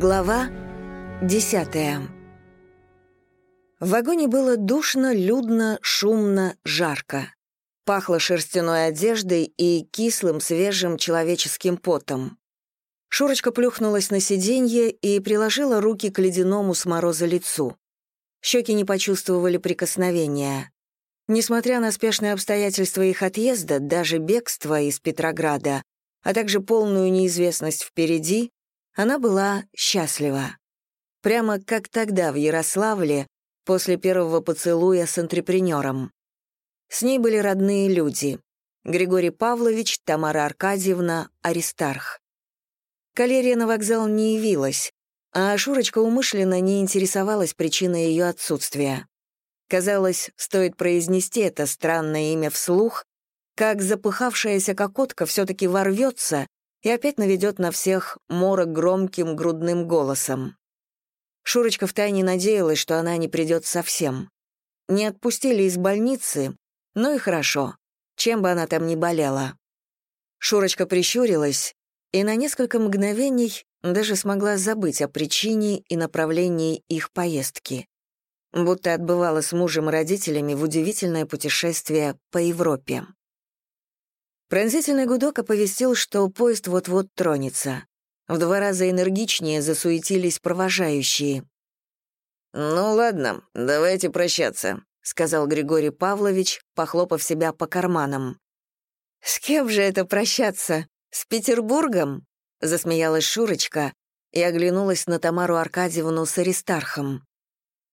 Глава десятая. В вагоне было душно, людно, шумно, жарко. Пахло шерстяной одеждой и кислым, свежим человеческим потом. Шурочка плюхнулась на сиденье и приложила руки к ледяному с мороза лицу. Щеки не почувствовали прикосновения. Несмотря на спешные обстоятельства их отъезда, даже бегства из Петрограда, а также полную неизвестность впереди, она была счастлива. Прямо как тогда в Ярославле, после первого поцелуя с антрепренером. С ней были родные люди — Григорий Павлович, Тамара Аркадьевна, Аристарх. Калерия на вокзал не явилась, а Шурочка умышленно не интересовалась причиной ее отсутствия. Казалось, стоит произнести это странное имя вслух, как запыхавшаяся кокотка все-таки ворвется и опять наведет на всех морок громким грудным голосом. Шурочка втайне надеялась, что она не придет совсем. Не отпустили из больницы, ну и хорошо, чем бы она там ни болела. Шурочка прищурилась и на несколько мгновений даже смогла забыть о причине и направлении их поездки. Будто отбывала с мужем и родителями в удивительное путешествие по Европе. Пронзительный гудок оповестил, что поезд вот-вот тронется. В два раза энергичнее засуетились провожающие. «Ну ладно, давайте прощаться», — сказал Григорий Павлович, похлопав себя по карманам. «С кем же это прощаться? С Петербургом?» — засмеялась Шурочка и оглянулась на Тамару Аркадьевну с Аристархом.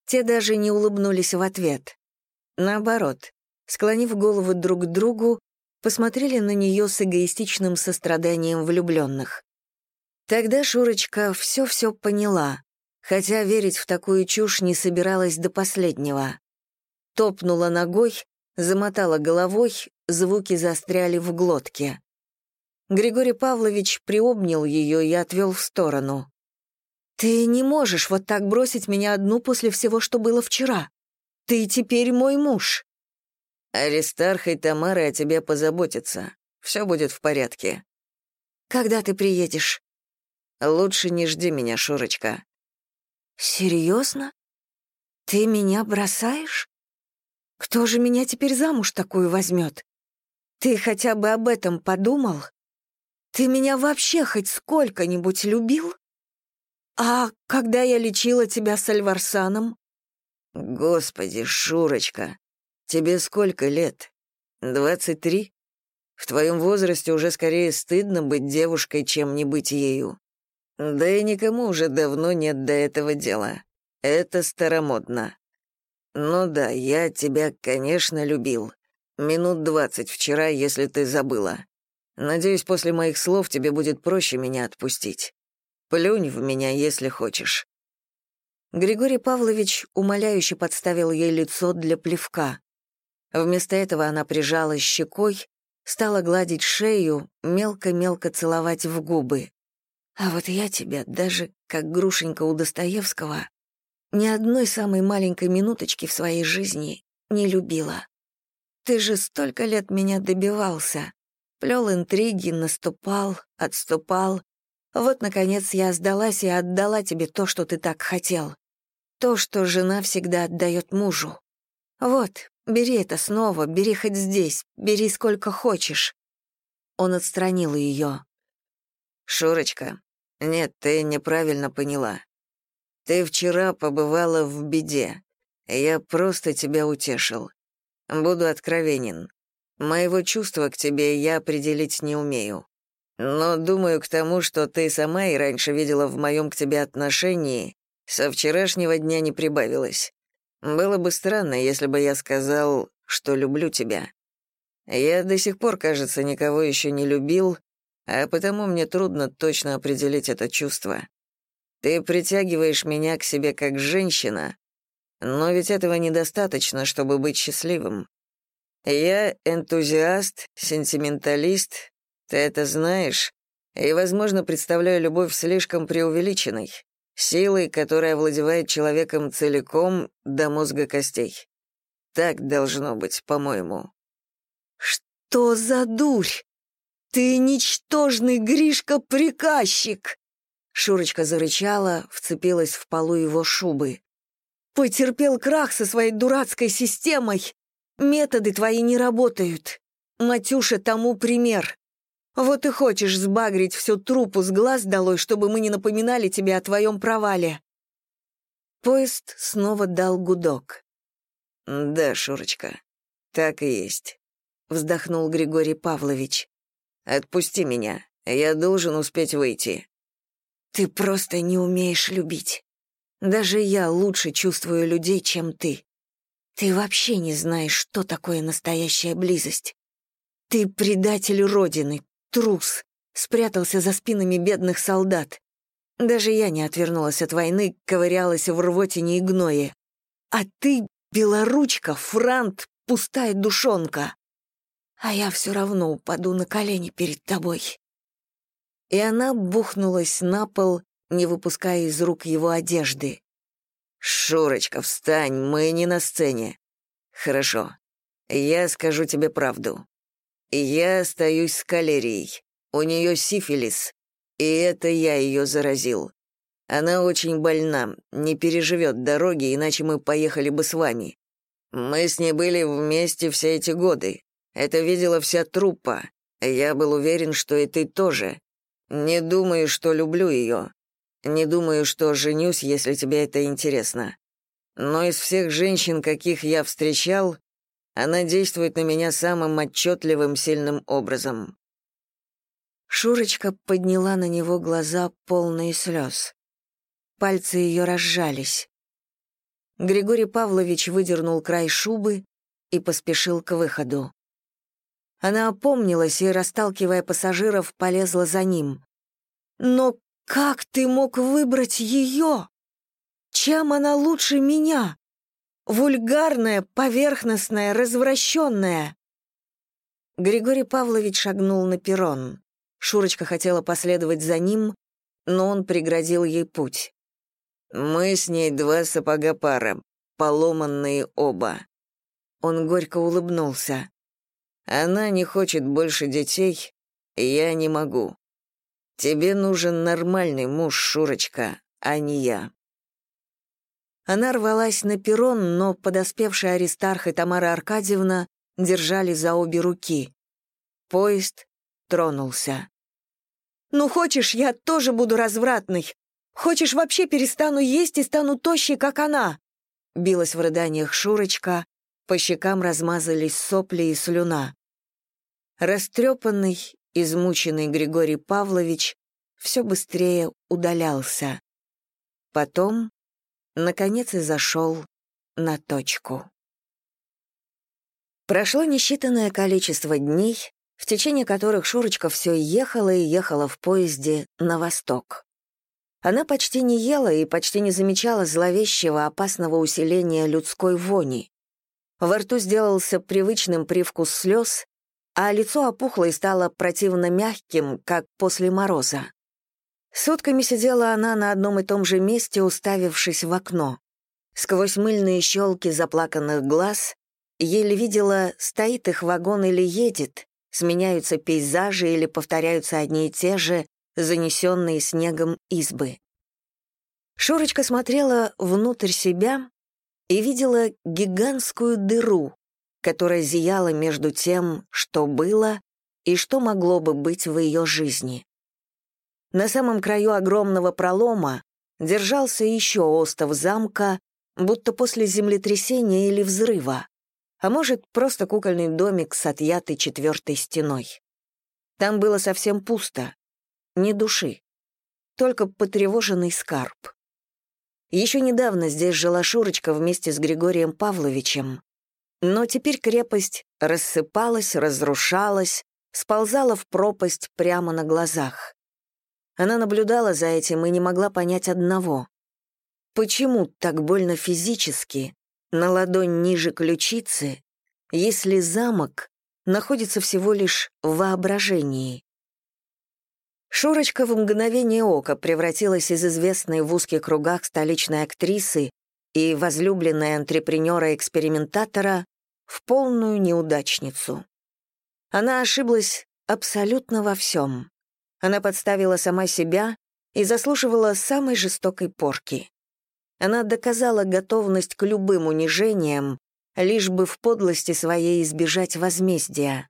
Те даже не улыбнулись в ответ. Наоборот, склонив головы друг к другу, посмотрели на нее с эгоистичным состраданием влюбленных. Тогда Шурочка все-все поняла, хотя верить в такую чушь не собиралась до последнего. Топнула ногой, замотала головой, звуки застряли в глотке. Григорий Павлович приобнял ее и отвел в сторону. «Ты не можешь вот так бросить меня одну после всего, что было вчера. Ты теперь мой муж». Аристарх и Тамара о тебе позаботятся. Все будет в порядке. Когда ты приедешь? Лучше не жди меня, Шурочка. Серьезно? Ты меня бросаешь? Кто же меня теперь замуж такую возьмет? Ты хотя бы об этом подумал? Ты меня вообще хоть сколько-нибудь любил? А когда я лечила тебя с Альварсаном? Господи, Шурочка, Тебе сколько лет? Двадцать три? В твоем возрасте уже скорее стыдно быть девушкой, чем не быть ею. Да и никому уже давно нет до этого дела. Это старомодно. Ну да, я тебя, конечно, любил. Минут двадцать вчера, если ты забыла. Надеюсь, после моих слов тебе будет проще меня отпустить. Плюнь в меня, если хочешь». Григорий Павлович умоляюще подставил ей лицо для плевка. Вместо этого она прижалась щекой, стала гладить шею, мелко-мелко целовать в губы. «А вот я тебя, даже как грушенька у Достоевского, ни одной самой маленькой минуточки в своей жизни не любила. Ты же столько лет меня добивался, плел интриги, наступал, отступал. Вот, наконец, я сдалась и отдала тебе то, что ты так хотел. То, что жена всегда отдает мужу. Вот, Бери это снова, бери хоть здесь, бери сколько хочешь». Он отстранил ее. «Шурочка, нет, ты неправильно поняла. Ты вчера побывала в беде. Я просто тебя утешил. Буду откровенен. Моего чувства к тебе я определить не умею. Но думаю, к тому, что ты сама и раньше видела в моем к тебе отношении, со вчерашнего дня не прибавилось. Было бы странно, если бы я сказал, что люблю тебя. Я до сих пор, кажется, никого еще не любил, а потому мне трудно точно определить это чувство. Ты притягиваешь меня к себе как женщина, но ведь этого недостаточно, чтобы быть счастливым. Я энтузиаст, сентименталист, ты это знаешь, и, возможно, представляю любовь слишком преувеличенной силой, которая овладевает человеком целиком до мозга костей. Так должно быть, по-моему. «Что за дурь? Ты ничтожный Гришка-приказчик!» Шурочка зарычала, вцепилась в полу его шубы. «Потерпел крах со своей дурацкой системой! Методы твои не работают. Матюша тому пример. Вот и хочешь сбагрить всю трупу с глаз долой, чтобы мы не напоминали тебе о твоем провале». Поезд снова дал гудок. «Да, Шурочка, так и есть», — вздохнул Григорий Павлович. «Отпусти меня, я должен успеть выйти». «Ты просто не умеешь любить. Даже я лучше чувствую людей, чем ты. Ты вообще не знаешь, что такое настоящая близость. Ты предатель Родины, трус, спрятался за спинами бедных солдат. Даже я не отвернулась от войны, ковырялась в рвотине и гное. А ты — белоручка, франт, пустая душонка. А я все равно упаду на колени перед тобой. И она бухнулась на пол, не выпуская из рук его одежды. «Шурочка, встань, мы не на сцене». «Хорошо. Я скажу тебе правду. Я остаюсь с калерией. У нее сифилис, и это я ее заразил. Она очень больна, не переживет дороги, иначе мы поехали бы с вами. Мы с ней были вместе все эти годы. Это видела вся труппа. Я был уверен, что и ты тоже. Не думаю, что люблю ее. Не думаю, что женюсь, если тебе это интересно. Но из всех женщин, каких я встречал, она действует на меня самым отчетливым, сильным образом. Шурочка подняла на него глаза, полные слез. Пальцы ее разжались. Григорий Павлович выдернул край шубы и поспешил к выходу. Она опомнилась и, расталкивая пассажиров, полезла за ним. «Но как ты мог выбрать ее? Чем она лучше меня? Вульгарная, поверхностная, развращенная!» Григорий Павлович шагнул на перрон. Шурочка хотела последовать за ним, но он преградил ей путь. «Мы с ней два сапога пара, поломанные оба». Он горько улыбнулся. «Она не хочет больше детей, я не могу. Тебе нужен нормальный муж, Шурочка, а не я». Она рвалась на перрон, но подоспевшие Аристарх и Тамара Аркадьевна держали за обе руки. Поезд тронулся. «Ну, хочешь, я тоже буду развратной? Хочешь, вообще перестану есть и стану тощей, как она?» Билась в рыданиях Шурочка, по щекам размазались сопли и слюна. Растрепанный, измученный Григорий Павлович все быстрее удалялся. Потом, наконец, и зашел на точку. Прошло несчитанное количество дней, в течение которых Шурочка все ехала и ехала в поезде на восток. Она почти не ела и почти не замечала зловещего опасного усиления людской вони. Во рту сделался привычным привкус слез, а лицо опухло и стало противно мягким, как после мороза. Сутками сидела она на одном и том же месте, уставившись в окно. Сквозь мыльные щелки заплаканных глаз еле видела, стоит их вагон или едет, сменяются пейзажи или повторяются одни и те же, занесенные снегом избы. Шурочка смотрела внутрь себя и видела гигантскую дыру, которая зияла между тем, что было и что могло бы быть в ее жизни. На самом краю огромного пролома держался еще остов замка, будто после землетрясения или взрыва а может, просто кукольный домик с отъятой четвертой стеной. Там было совсем пусто, ни души, только потревоженный скарб. Еще недавно здесь жила Шурочка вместе с Григорием Павловичем, но теперь крепость рассыпалась, разрушалась, сползала в пропасть прямо на глазах. Она наблюдала за этим и не могла понять одного. Почему так больно физически, на ладонь ниже ключицы, если замок находится всего лишь в воображении. Шурочка в мгновение ока превратилась из известной в узких кругах столичной актрисы и возлюбленной антрепренера-экспериментатора в полную неудачницу. Она ошиблась абсолютно во всем. Она подставила сама себя и заслуживала самой жестокой порки. Она доказала готовность к любым унижениям, лишь бы в подлости своей избежать возмездия.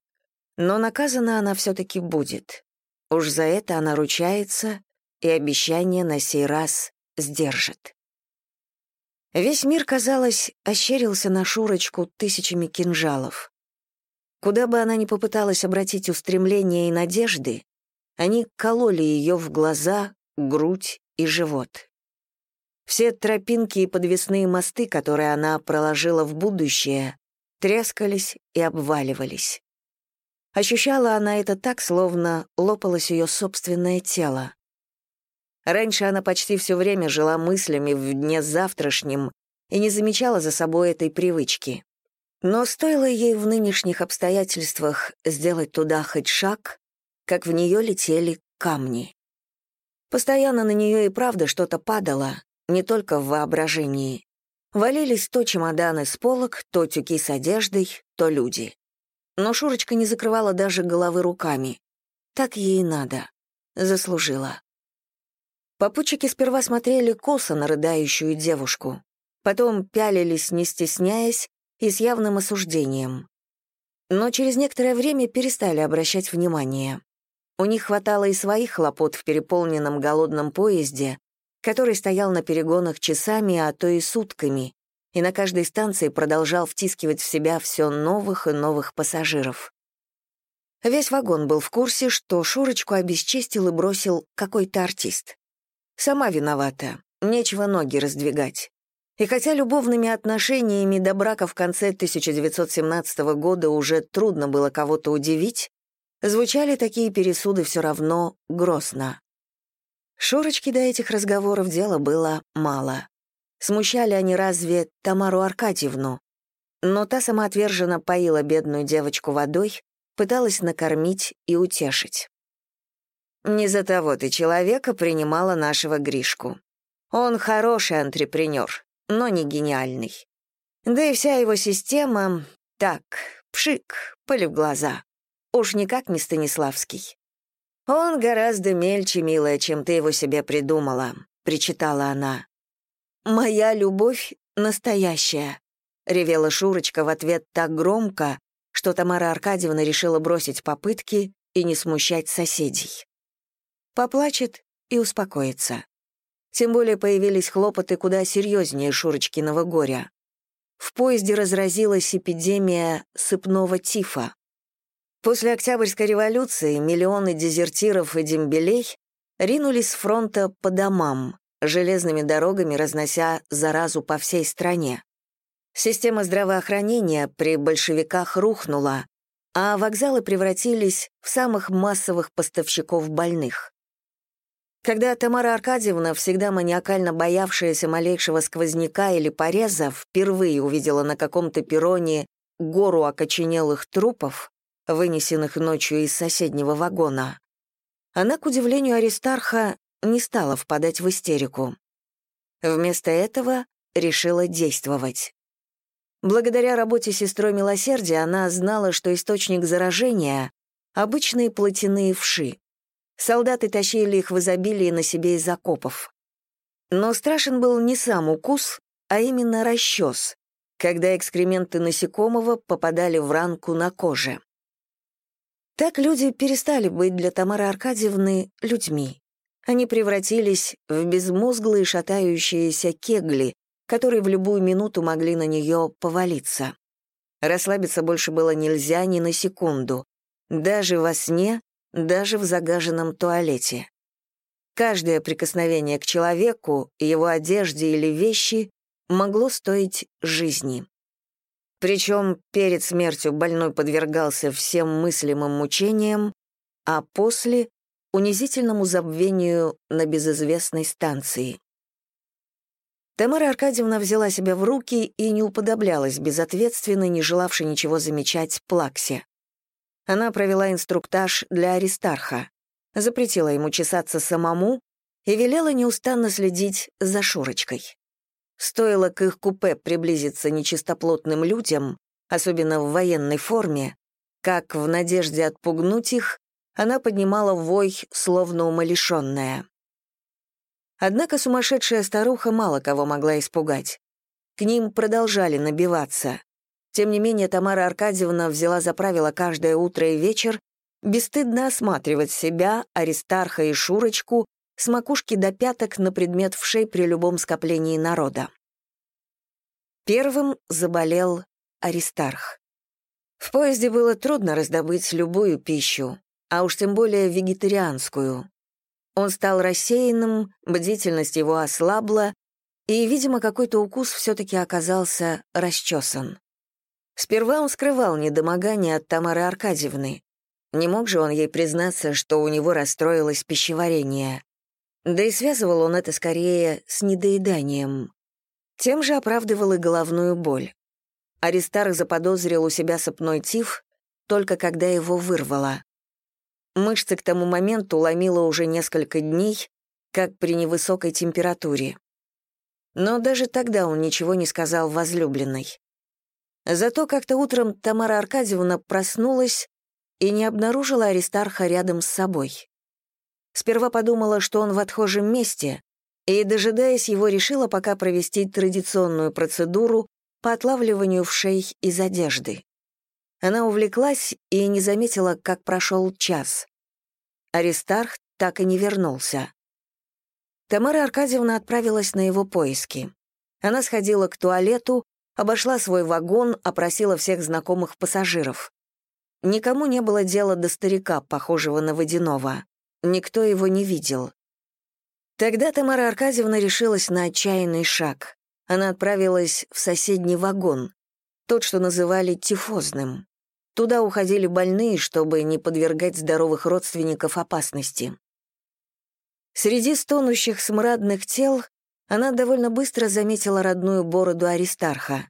Но наказана она все-таки будет. Уж за это она ручается и обещание на сей раз сдержит. Весь мир, казалось, ощерился на Шурочку тысячами кинжалов. Куда бы она ни попыталась обратить устремления и надежды, они кололи ее в глаза, грудь и живот. Все тропинки и подвесные мосты, которые она проложила в будущее, трескались и обваливались. Ощущала она это так, словно лопалось ее собственное тело. Раньше она почти все время жила мыслями в дне завтрашнем и не замечала за собой этой привычки. Но стоило ей в нынешних обстоятельствах сделать туда хоть шаг, как в нее летели камни. Постоянно на нее и правда что-то падало, не только в воображении. Валились то чемоданы с полок, то тюки с одеждой, то люди. Но Шурочка не закрывала даже головы руками. Так ей и надо. Заслужила. Попутчики сперва смотрели косо на рыдающую девушку, потом пялились, не стесняясь, и с явным осуждением. Но через некоторое время перестали обращать внимание. У них хватало и своих хлопот в переполненном голодном поезде, который стоял на перегонах часами, а то и сутками, и на каждой станции продолжал втискивать в себя все новых и новых пассажиров. Весь вагон был в курсе, что Шурочку обесчестил и бросил какой-то артист. Сама виновата, нечего ноги раздвигать. И хотя любовными отношениями до брака в конце 1917 года уже трудно было кого-то удивить, звучали такие пересуды все равно грозно. Шурочке до этих разговоров дела было мало. Смущали они разве Тамару Аркадьевну? Но та самоотверженно поила бедную девочку водой, пыталась накормить и утешить. Не за того ты человека принимала нашего Гришку. Он хороший антрепренер, но не гениальный. Да и вся его система — так, пшик, пыль в глаза. Уж никак не Станиславский. Он гораздо мельче, милая, чем ты его себе придумала, — причитала она. «Моя любовь настоящая», — ревела Шурочка в ответ так громко, что Тамара Аркадьевна решила бросить попытки и не смущать соседей. Поплачет и успокоится. Тем более появились хлопоты куда серьезнее Шурочкиного горя. В поезде разразилась эпидемия сыпного тифа. После Октябрьской революции миллионы дезертиров и дембелей ринулись с фронта по домам, железными дорогами разнося заразу по всей стране. Система здравоохранения при большевиках рухнула, а вокзалы превратились в самых массовых поставщиков больных. Когда Тамара Аркадьевна, всегда маниакально боявшаяся малейшего сквозняка или пореза, впервые увидела на каком-то перроне гору окоченелых трупов, вынесенных ночью из соседнего вагона, она, к удивлению Аристарха, не стала впадать в истерику. Вместо этого решила действовать. Благодаря работе сестрой милосердия она знала, что источник заражения — обычные плотяные вши. Солдаты тащили их в изобилии на себе из окопов. Но страшен был не сам укус, а именно расчес, когда экскременты насекомого попадали в ранку на коже. Так люди перестали быть для Тамары Аркадьевны людьми. Они превратились в безмозглые шатающиеся кегли, которые в любую минуту могли на нее повалиться. Расслабиться больше было нельзя ни на секунду. Даже во сне даже в загаженном туалете. Каждое прикосновение к человеку, его одежде или вещи могло стоить жизни. Причем перед смертью больной подвергался всем мыслимым мучениям, а после — унизительному забвению на безызвестной станции. Тамара Аркадьевна взяла себя в руки и не уподоблялась безответственной, не желавшей ничего замечать, плаксе. Она провела инструктаж для Аристарха, запретила ему чесаться самому и велела неустанно следить за Шурочкой. Стоило к их купе приблизиться нечистоплотным людям, особенно в военной форме, как в надежде отпугнуть их, она поднимала вой, словно умалишенная. Однако сумасшедшая старуха мало кого могла испугать. К ним продолжали набиваться. Тем не менее, Тамара Аркадьевна взяла за правило каждое утро и вечер бесстыдно осматривать себя, Аристарха и Шурочку с макушки до пяток на предмет вшей при любом скоплении народа. Первым заболел Аристарх. В поезде было трудно раздобыть любую пищу, а уж тем более вегетарианскую. Он стал рассеянным, бдительность его ослабла, и, видимо, какой-то укус все-таки оказался расчесан. Сперва он скрывал недомогание от Тамары Аркадьевны. Не мог же он ей признаться, что у него расстроилось пищеварение. Да и связывал он это скорее с недоеданием. Тем же оправдывал и головную боль. Аристарх заподозрил у себя сопной тиф, только когда его вырвало. Мышцы к тому моменту ломило уже несколько дней, как при невысокой температуре. Но даже тогда он ничего не сказал возлюбленной. Зато как-то утром Тамара Аркадьевна проснулась и не обнаружила Аристарха рядом с собой. Сперва подумала, что он в отхожем месте, и, дожидаясь его, решила пока провести традиционную процедуру по отлавливанию вшей из одежды. Она увлеклась и не заметила, как прошел час. Аристарх так и не вернулся. Тамара Аркадьевна отправилась на его поиски. Она сходила к туалету, обошла свой вагон, опросила всех знакомых пассажиров. Никому не было дела до старика, похожего на водяного. Никто его не видел. Тогда Тамара Аркадьевна решилась на отчаянный шаг. Она отправилась в соседний вагон, тот, что называли тифозным. Туда уходили больные, чтобы не подвергать здоровых родственников опасности. Среди стонущих смрадных тел она довольно быстро заметила родную бороду Аристарха.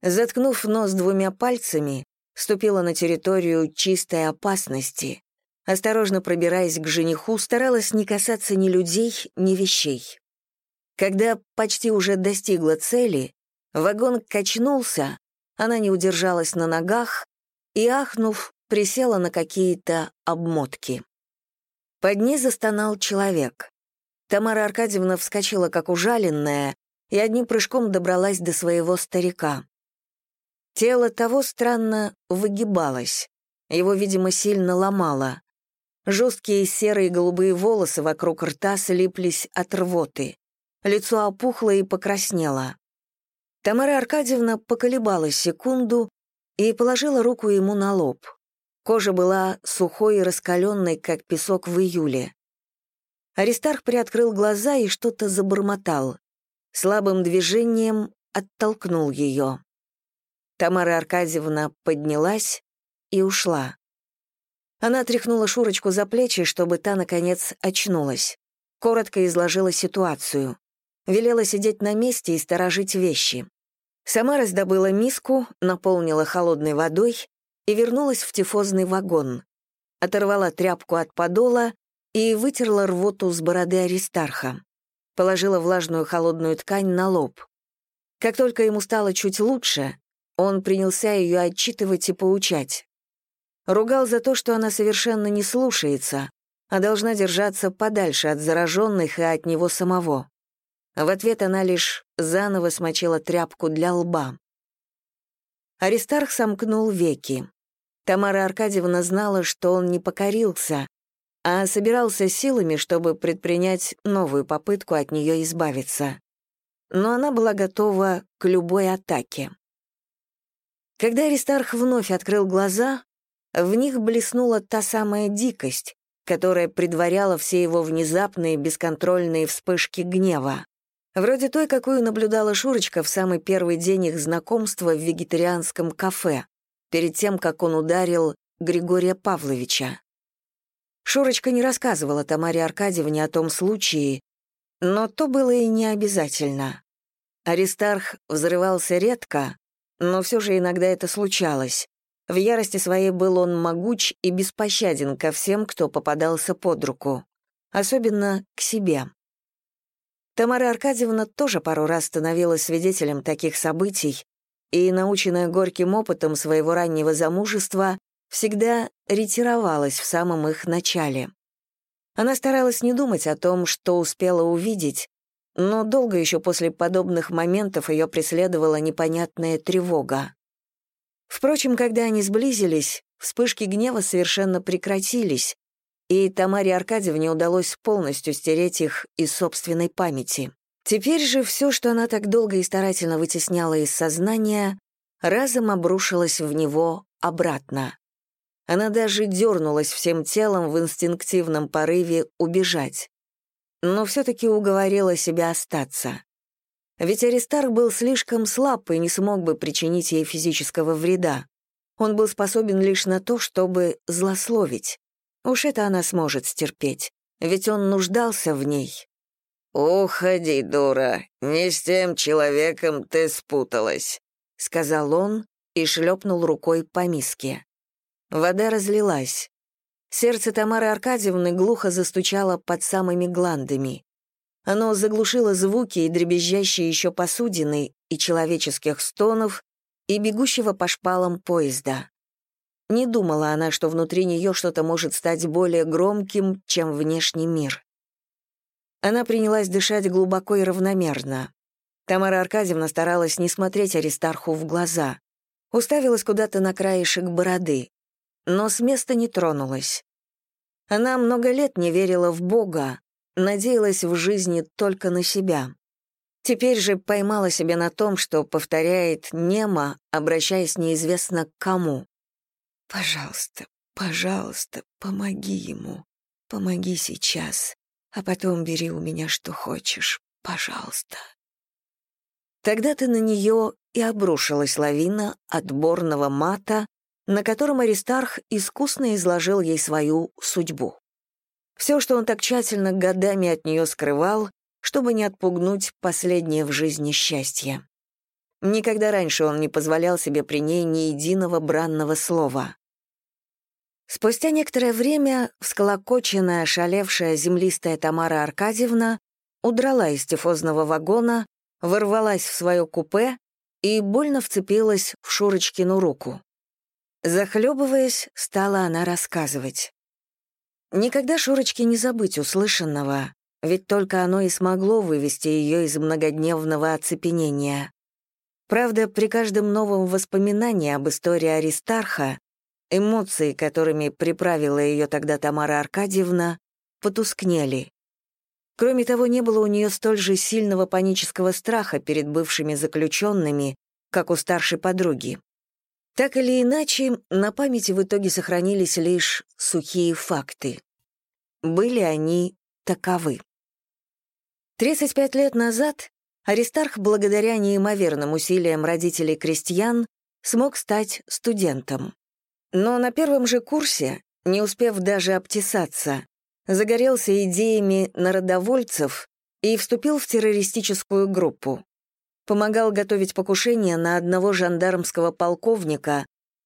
Заткнув нос двумя пальцами, ступила на территорию чистой опасности. Осторожно пробираясь к жениху, старалась не касаться ни людей, ни вещей. Когда почти уже достигла цели, вагон качнулся, она не удержалась на ногах и, ахнув, присела на какие-то обмотки. Под ней застонал человек. Тамара Аркадьевна вскочила, как ужаленная, и одним прыжком добралась до своего старика. Тело того странно выгибалось. Его, видимо, сильно ломало. Жесткие серые голубые волосы вокруг рта слиплись от рвоты. Лицо опухло и покраснело. Тамара Аркадьевна поколебалась секунду и положила руку ему на лоб. Кожа была сухой и раскаленной, как песок в июле. Аристарх приоткрыл глаза и что-то забормотал. Слабым движением оттолкнул ее. Тамара Аркадьевна поднялась и ушла. Она тряхнула Шурочку за плечи, чтобы та, наконец, очнулась. Коротко изложила ситуацию. Велела сидеть на месте и сторожить вещи. Сама раздобыла миску, наполнила холодной водой и вернулась в тифозный вагон. Оторвала тряпку от подола и вытерла рвоту с бороды Аристарха. Положила влажную холодную ткань на лоб. Как только ему стало чуть лучше, он принялся ее отчитывать и поучать. Ругал за то, что она совершенно не слушается, а должна держаться подальше от зараженных и от него самого. В ответ она лишь заново смочила тряпку для лба. Аристарх сомкнул веки. Тамара Аркадьевна знала, что он не покорился, а собирался силами, чтобы предпринять новую попытку от нее избавиться. Но она была готова к любой атаке. Когда Аристарх вновь открыл глаза, в них блеснула та самая дикость, которая предваряла все его внезапные бесконтрольные вспышки гнева. Вроде той, какую наблюдала Шурочка в самый первый день их знакомства в вегетарианском кафе, перед тем, как он ударил Григория Павловича. Шурочка не рассказывала Тамаре Аркадьевне о том случае, но то было и не обязательно. Аристарх взрывался редко, но все же иногда это случалось. В ярости своей был он могуч и беспощаден ко всем, кто попадался под руку, особенно к себе. Тамара Аркадьевна тоже пару раз становилась свидетелем таких событий и, наученная горьким опытом своего раннего замужества, всегда ретировалась в самом их начале. Она старалась не думать о том, что успела увидеть, но долго еще после подобных моментов ее преследовала непонятная тревога. Впрочем, когда они сблизились, вспышки гнева совершенно прекратились, и Тамаре Аркадьевне удалось полностью стереть их из собственной памяти. Теперь же все, что она так долго и старательно вытесняла из сознания, разом обрушилось в него обратно. Она даже дернулась всем телом в инстинктивном порыве убежать. Но все-таки уговорила себя остаться. Ведь Аристарх был слишком слаб и не смог бы причинить ей физического вреда. Он был способен лишь на то, чтобы злословить. Уж это она сможет стерпеть, ведь он нуждался в ней. «Уходи, дура, не с тем человеком ты спуталась», — сказал он и шлепнул рукой по миске. Вода разлилась. Сердце Тамары Аркадьевны глухо застучало под самыми гландами. Оно заглушило звуки и дребезжащие еще посудины, и человеческих стонов, и бегущего по шпалам поезда. Не думала она, что внутри нее что-то может стать более громким, чем внешний мир. Она принялась дышать глубоко и равномерно. Тамара Аркадьевна старалась не смотреть Аристарху в глаза. Уставилась куда-то на краешек бороды. Но с места не тронулась. Она много лет не верила в Бога, надеялась в жизни только на себя. Теперь же поймала себя на том, что повторяет немо, обращаясь неизвестно к кому. «Пожалуйста, пожалуйста, помоги ему. Помоги сейчас а потом бери у меня что хочешь, пожалуйста». Тогда-то на нее и обрушилась лавина отборного мата, на котором Аристарх искусно изложил ей свою судьбу. Все, что он так тщательно годами от нее скрывал, чтобы не отпугнуть последнее в жизни счастье. Никогда раньше он не позволял себе при ней ни единого бранного слова. Спустя некоторое время всколокоченная, шалевшая землистая Тамара Аркадьевна удрала из тифозного вагона, ворвалась в свое купе и больно вцепилась в Шурочкину руку. Захлебываясь, стала она рассказывать. Никогда Шурочке не забыть услышанного, ведь только оно и смогло вывести ее из многодневного оцепенения. Правда, при каждом новом воспоминании об истории Аристарха Эмоции, которыми приправила ее тогда Тамара Аркадьевна, потускнели. Кроме того, не было у нее столь же сильного панического страха перед бывшими заключенными, как у старшей подруги. Так или иначе, на памяти в итоге сохранились лишь сухие факты. Были они таковы. 35 лет назад Аристарх, благодаря неимоверным усилиям родителей крестьян, смог стать студентом. Но на первом же курсе, не успев даже обтесаться, загорелся идеями народовольцев и вступил в террористическую группу. Помогал готовить покушение на одного жандармского полковника,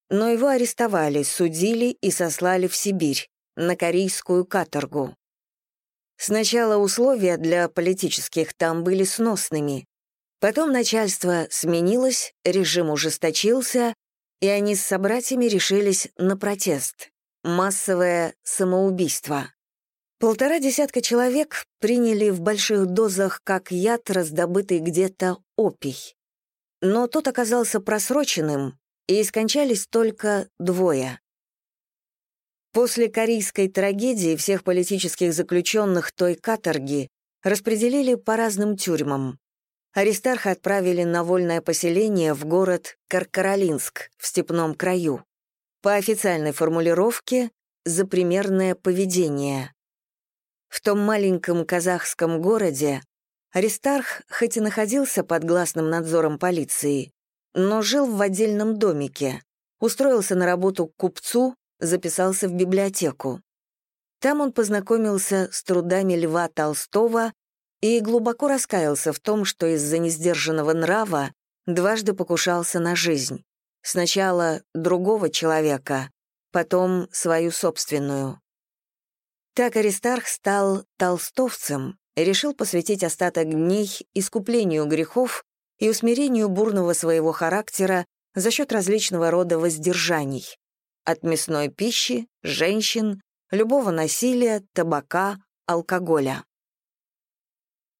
но его арестовали, судили и сослали в Сибирь, на корейскую каторгу. Сначала условия для политических там были сносными. Потом начальство сменилось, режим ужесточился, и они с собратьями решились на протест — массовое самоубийство. Полтора десятка человек приняли в больших дозах как яд, раздобытый где-то опий. Но тот оказался просроченным, и скончались только двое. После корейской трагедии всех политических заключенных той каторги распределили по разным тюрьмам. Аристарха отправили на вольное поселение в город Каркаролинск в степном краю. По официальной формулировке «за примерное поведение». В том маленьком казахском городе Аристарх хоть и находился под гласным надзором полиции, но жил в отдельном домике, устроился на работу к купцу, записался в библиотеку. Там он познакомился с трудами Льва Толстого и глубоко раскаялся в том, что из-за несдержанного нрава дважды покушался на жизнь. Сначала другого человека, потом свою собственную. Так Аристарх стал толстовцем, решил посвятить остаток дней искуплению грехов и усмирению бурного своего характера за счет различного рода воздержаний. От мясной пищи, женщин, любого насилия, табака, алкоголя.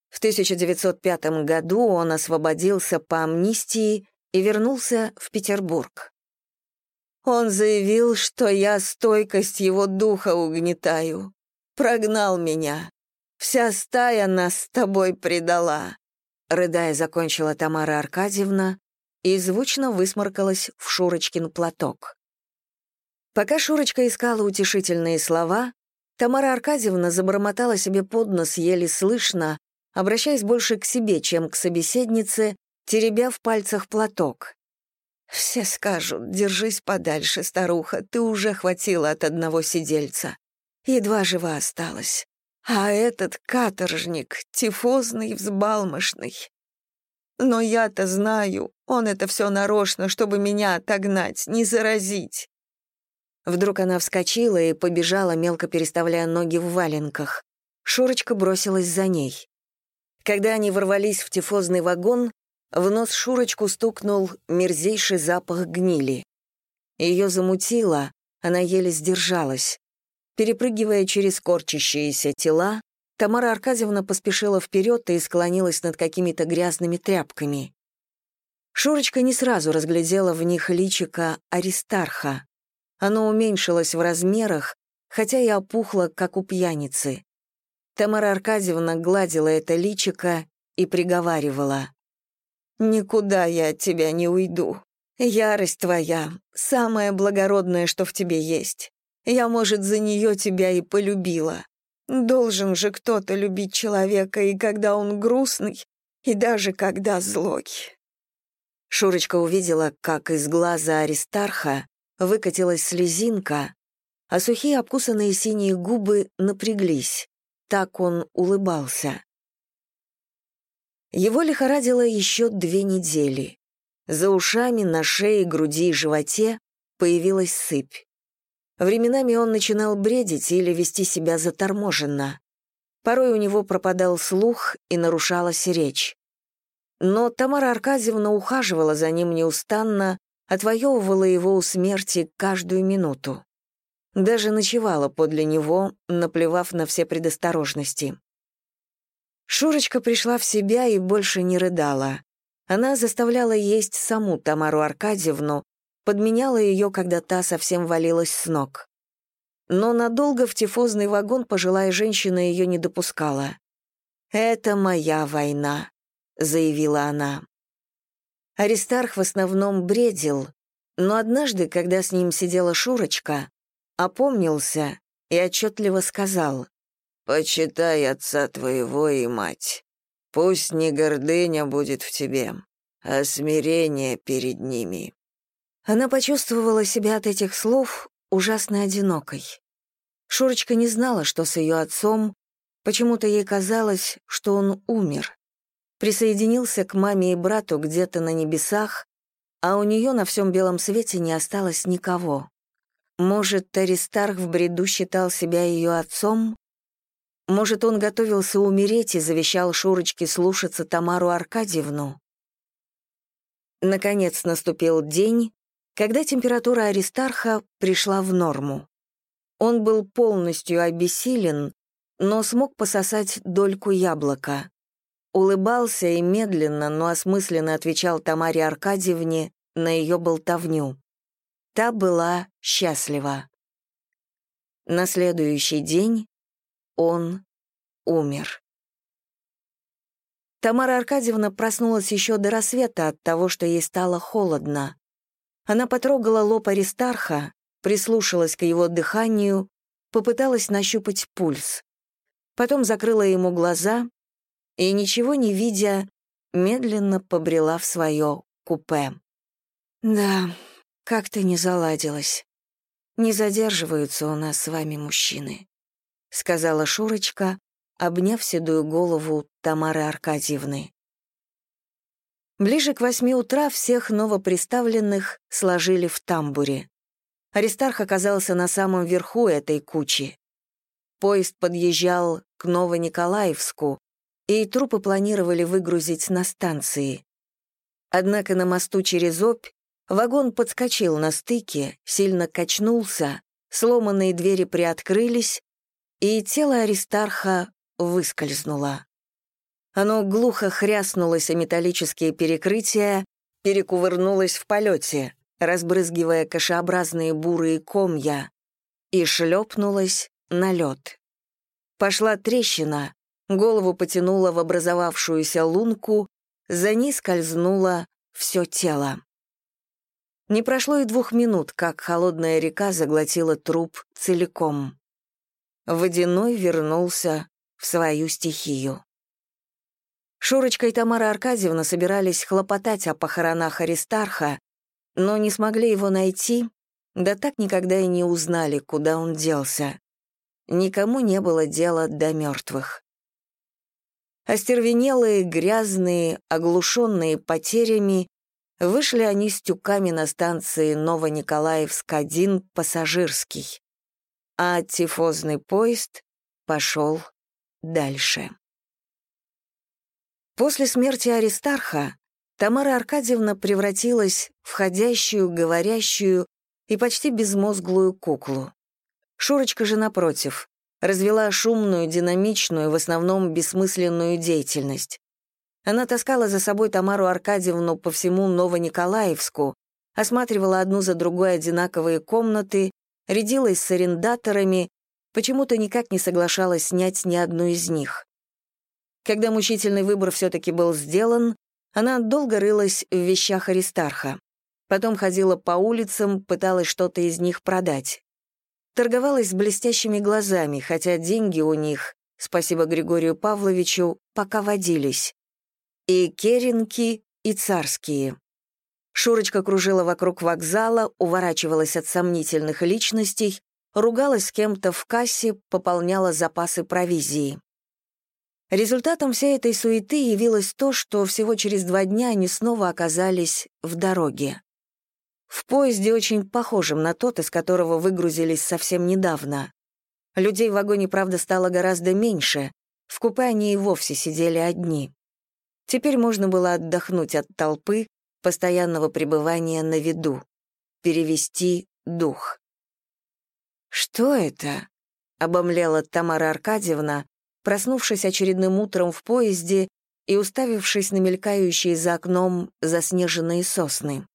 В 1905 году он освободился по амнистии и вернулся в Петербург. Он заявил, что я стойкость его духа угнетаю. Прогнал меня. Вся стая нас с тобой предала. Рыдая, закончила Тамара Аркадьевна и звучно высморкалась в Шурочкин платок. Пока Шурочка искала утешительные слова, Тамара Аркадьевна забормотала себе под нос еле слышно, обращаясь больше к себе, чем к собеседнице, теребя в пальцах платок. «Все скажут, держись подальше, старуха, ты уже хватила от одного сидельца. Едва жива осталась. А этот каторжник, тифозный, взбалмошный. Но я-то знаю, он это все нарочно, чтобы меня отогнать, не заразить». Вдруг она вскочила и побежала, мелко переставляя ноги в валенках. Шурочка бросилась за ней. Когда они ворвались в тифозный вагон, в нос Шурочку стукнул мерзейший запах гнили. Ее замутило, она еле сдержалась. Перепрыгивая через корчащиеся тела, Тамара Аркадьевна поспешила вперед и склонилась над какими-то грязными тряпками. Шурочка не сразу разглядела в них личика Аристарха. Оно уменьшилось в размерах, хотя и опухло, как у пьяницы. Тамара Аркадьевна гладила это личико и приговаривала. «Никуда я от тебя не уйду. Ярость твоя — самое благородное, что в тебе есть. Я, может, за нее тебя и полюбила. Должен же кто-то любить человека, и когда он грустный, и даже когда злой». Шурочка увидела, как из глаза Аристарха выкатилась слезинка, а сухие обкусанные синие губы напряглись. Так он улыбался. Его лихорадило еще две недели. За ушами, на шее, груди и животе появилась сыпь. Временами он начинал бредить или вести себя заторможенно. Порой у него пропадал слух и нарушалась речь. Но Тамара Аркадьевна ухаживала за ним неустанно, отвоевывала его у смерти каждую минуту. Даже ночевала подле него, наплевав на все предосторожности. Шурочка пришла в себя и больше не рыдала. Она заставляла есть саму Тамару Аркадьевну, подменяла ее, когда та совсем валилась с ног. Но надолго в тифозный вагон пожилая женщина ее не допускала. «Это моя война», — заявила она. Аристарх в основном бредил, но однажды, когда с ним сидела Шурочка, опомнился и отчетливо сказал Почитай отца твоего и мать. Пусть не гордыня будет в тебе, а смирение перед ними». Она почувствовала себя от этих слов ужасно одинокой. Шурочка не знала, что с ее отцом, почему-то ей казалось, что он умер. Присоединился к маме и брату где-то на небесах, а у нее на всем белом свете не осталось никого. Может, Таристарх в бреду считал себя ее отцом? Может, он готовился умереть и завещал Шурочке слушаться Тамару Аркадьевну? Наконец наступил день, когда температура Аристарха пришла в норму. Он был полностью обессилен, но смог пососать дольку яблока. Улыбался и медленно, но осмысленно отвечал Тамаре Аркадьевне на ее болтовню. Та была счастлива. На следующий день он умер. Тамара Аркадьевна проснулась еще до рассвета от того, что ей стало холодно. Она потрогала лоб Аристарха, прислушалась к его дыханию, попыталась нащупать пульс. Потом закрыла ему глаза и, ничего не видя, медленно побрела в свое купе. «Да, как-то не заладилось. Не задерживаются у нас с вами мужчины», — сказала Шурочка, обняв седую голову Тамары Аркадьевны. Ближе к восьми утра всех новоприставленных сложили в тамбуре. Аристарх оказался на самом верху этой кучи. Поезд подъезжал к Новониколаевску, и трупы планировали выгрузить на станции. Однако на мосту через Обь вагон подскочил на стыке, сильно качнулся, сломанные двери приоткрылись, и тело Аристарха выскользнуло. Оно глухо хряснулось о металлические перекрытия, перекувырнулось в полете, разбрызгивая кашеобразные бурые комья, и шлепнулось на лед. Пошла трещина, голову потянула в образовавшуюся лунку, за ней скользнуло все тело. Не прошло и двух минут, как холодная река заглотила труп целиком. Водяной вернулся в свою стихию. Шурочка и Тамара Аркадьевна собирались хлопотать о похоронах Аристарха, но не смогли его найти, да так никогда и не узнали, куда он делся. Никому не было дела до мертвых. Остервенелые, грязные, оглушенные потерями, вышли они с тюками на станции Новониколаевск-1 пассажирский, а тифозный поезд пошел дальше. После смерти Аристарха Тамара Аркадьевна превратилась в ходящую, говорящую и почти безмозглую куклу. Шурочка же, напротив, развела шумную, динамичную, в основном бессмысленную деятельность. Она таскала за собой Тамару Аркадьевну по всему Новониколаевску, осматривала одну за другой одинаковые комнаты, рядилась с арендаторами, почему-то никак не соглашалась снять ни одну из них. Когда мучительный выбор все-таки был сделан, она долго рылась в вещах Аристарха. Потом ходила по улицам, пыталась что-то из них продать. Торговалась с блестящими глазами, хотя деньги у них, спасибо Григорию Павловичу, пока водились. И керенки, и царские. Шурочка кружила вокруг вокзала, уворачивалась от сомнительных личностей, ругалась с кем-то в кассе, пополняла запасы провизии. Результатом всей этой суеты явилось то, что всего через два дня они снова оказались в дороге. В поезде, очень похожем на тот, из которого выгрузились совсем недавно. Людей в вагоне, правда, стало гораздо меньше, в купе они и вовсе сидели одни. Теперь можно было отдохнуть от толпы, постоянного пребывания на виду, перевести дух. «Что это?» — обомлела Тамара Аркадьевна, проснувшись очередным утром в поезде и уставившись на мелькающие за окном заснеженные сосны.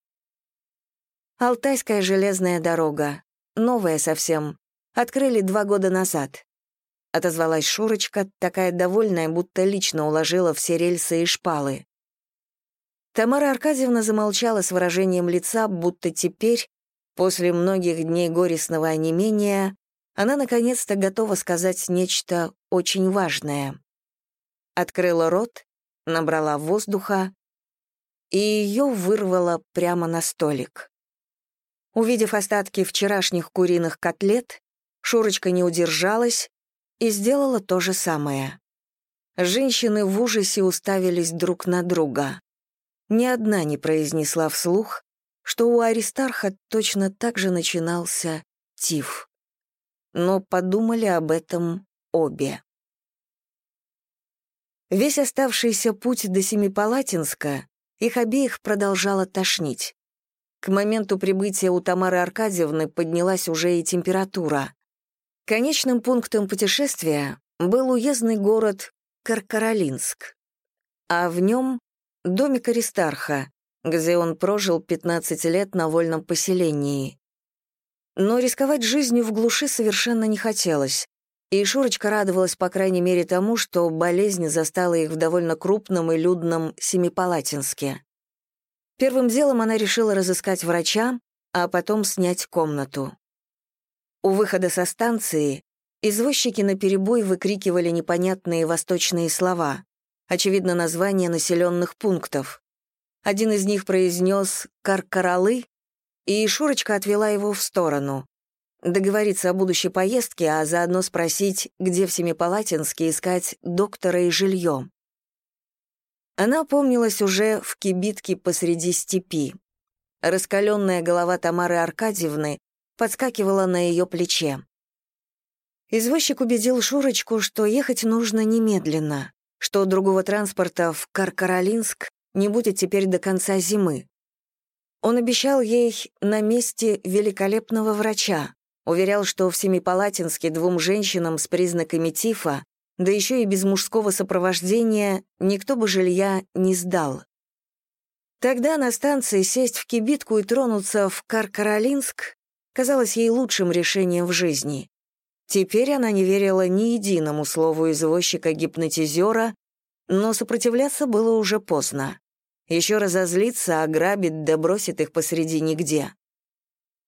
«Алтайская железная дорога. Новая совсем. Открыли два года назад», — отозвалась Шурочка, такая довольная, будто лично уложила все рельсы и шпалы. Тамара Аркадьевна замолчала с выражением лица, будто теперь, после многих дней горестного онемения, она наконец-то готова сказать нечто очень важное. Открыла рот, набрала воздуха, и ее вырвало прямо на столик. Увидев остатки вчерашних куриных котлет, Шурочка не удержалась и сделала то же самое. Женщины в ужасе уставились друг на друга. Ни одна не произнесла вслух, что у Аристарха точно так же начинался тиф но подумали об этом обе. Весь оставшийся путь до Семипалатинска их обеих продолжало тошнить. К моменту прибытия у Тамары Аркадьевны поднялась уже и температура. Конечным пунктом путешествия был уездный город Каркаролинск, а в нем — домик Аристарха, где он прожил 15 лет на вольном поселении. Но рисковать жизнью в глуши совершенно не хотелось, и Шурочка радовалась, по крайней мере, тому, что болезнь застала их в довольно крупном и людном Семипалатинске. Первым делом она решила разыскать врача, а потом снять комнату. У выхода со станции извозчики наперебой выкрикивали непонятные восточные слова, очевидно, названия населенных пунктов. Один из них произнес «Каркаралы», и Шурочка отвела его в сторону. Договориться о будущей поездке, а заодно спросить, где в Семипалатинске искать доктора и жилье. Она помнилась уже в кибитке посреди степи. Раскаленная голова Тамары Аркадьевны подскакивала на ее плече. Извозчик убедил Шурочку, что ехать нужно немедленно, что другого транспорта в Каркаролинск не будет теперь до конца зимы. Он обещал ей на месте великолепного врача, Уверял, что в Семипалатинске двум женщинам с признаками тифа, да еще и без мужского сопровождения, никто бы жилья не сдал. Тогда на станции сесть в кибитку и тронуться в Каркаролинск казалось ей лучшим решением в жизни. Теперь она не верила ни единому слову извозчика-гипнотизера, но сопротивляться было уже поздно. Еще разозлится, ограбит, да бросит их посреди нигде.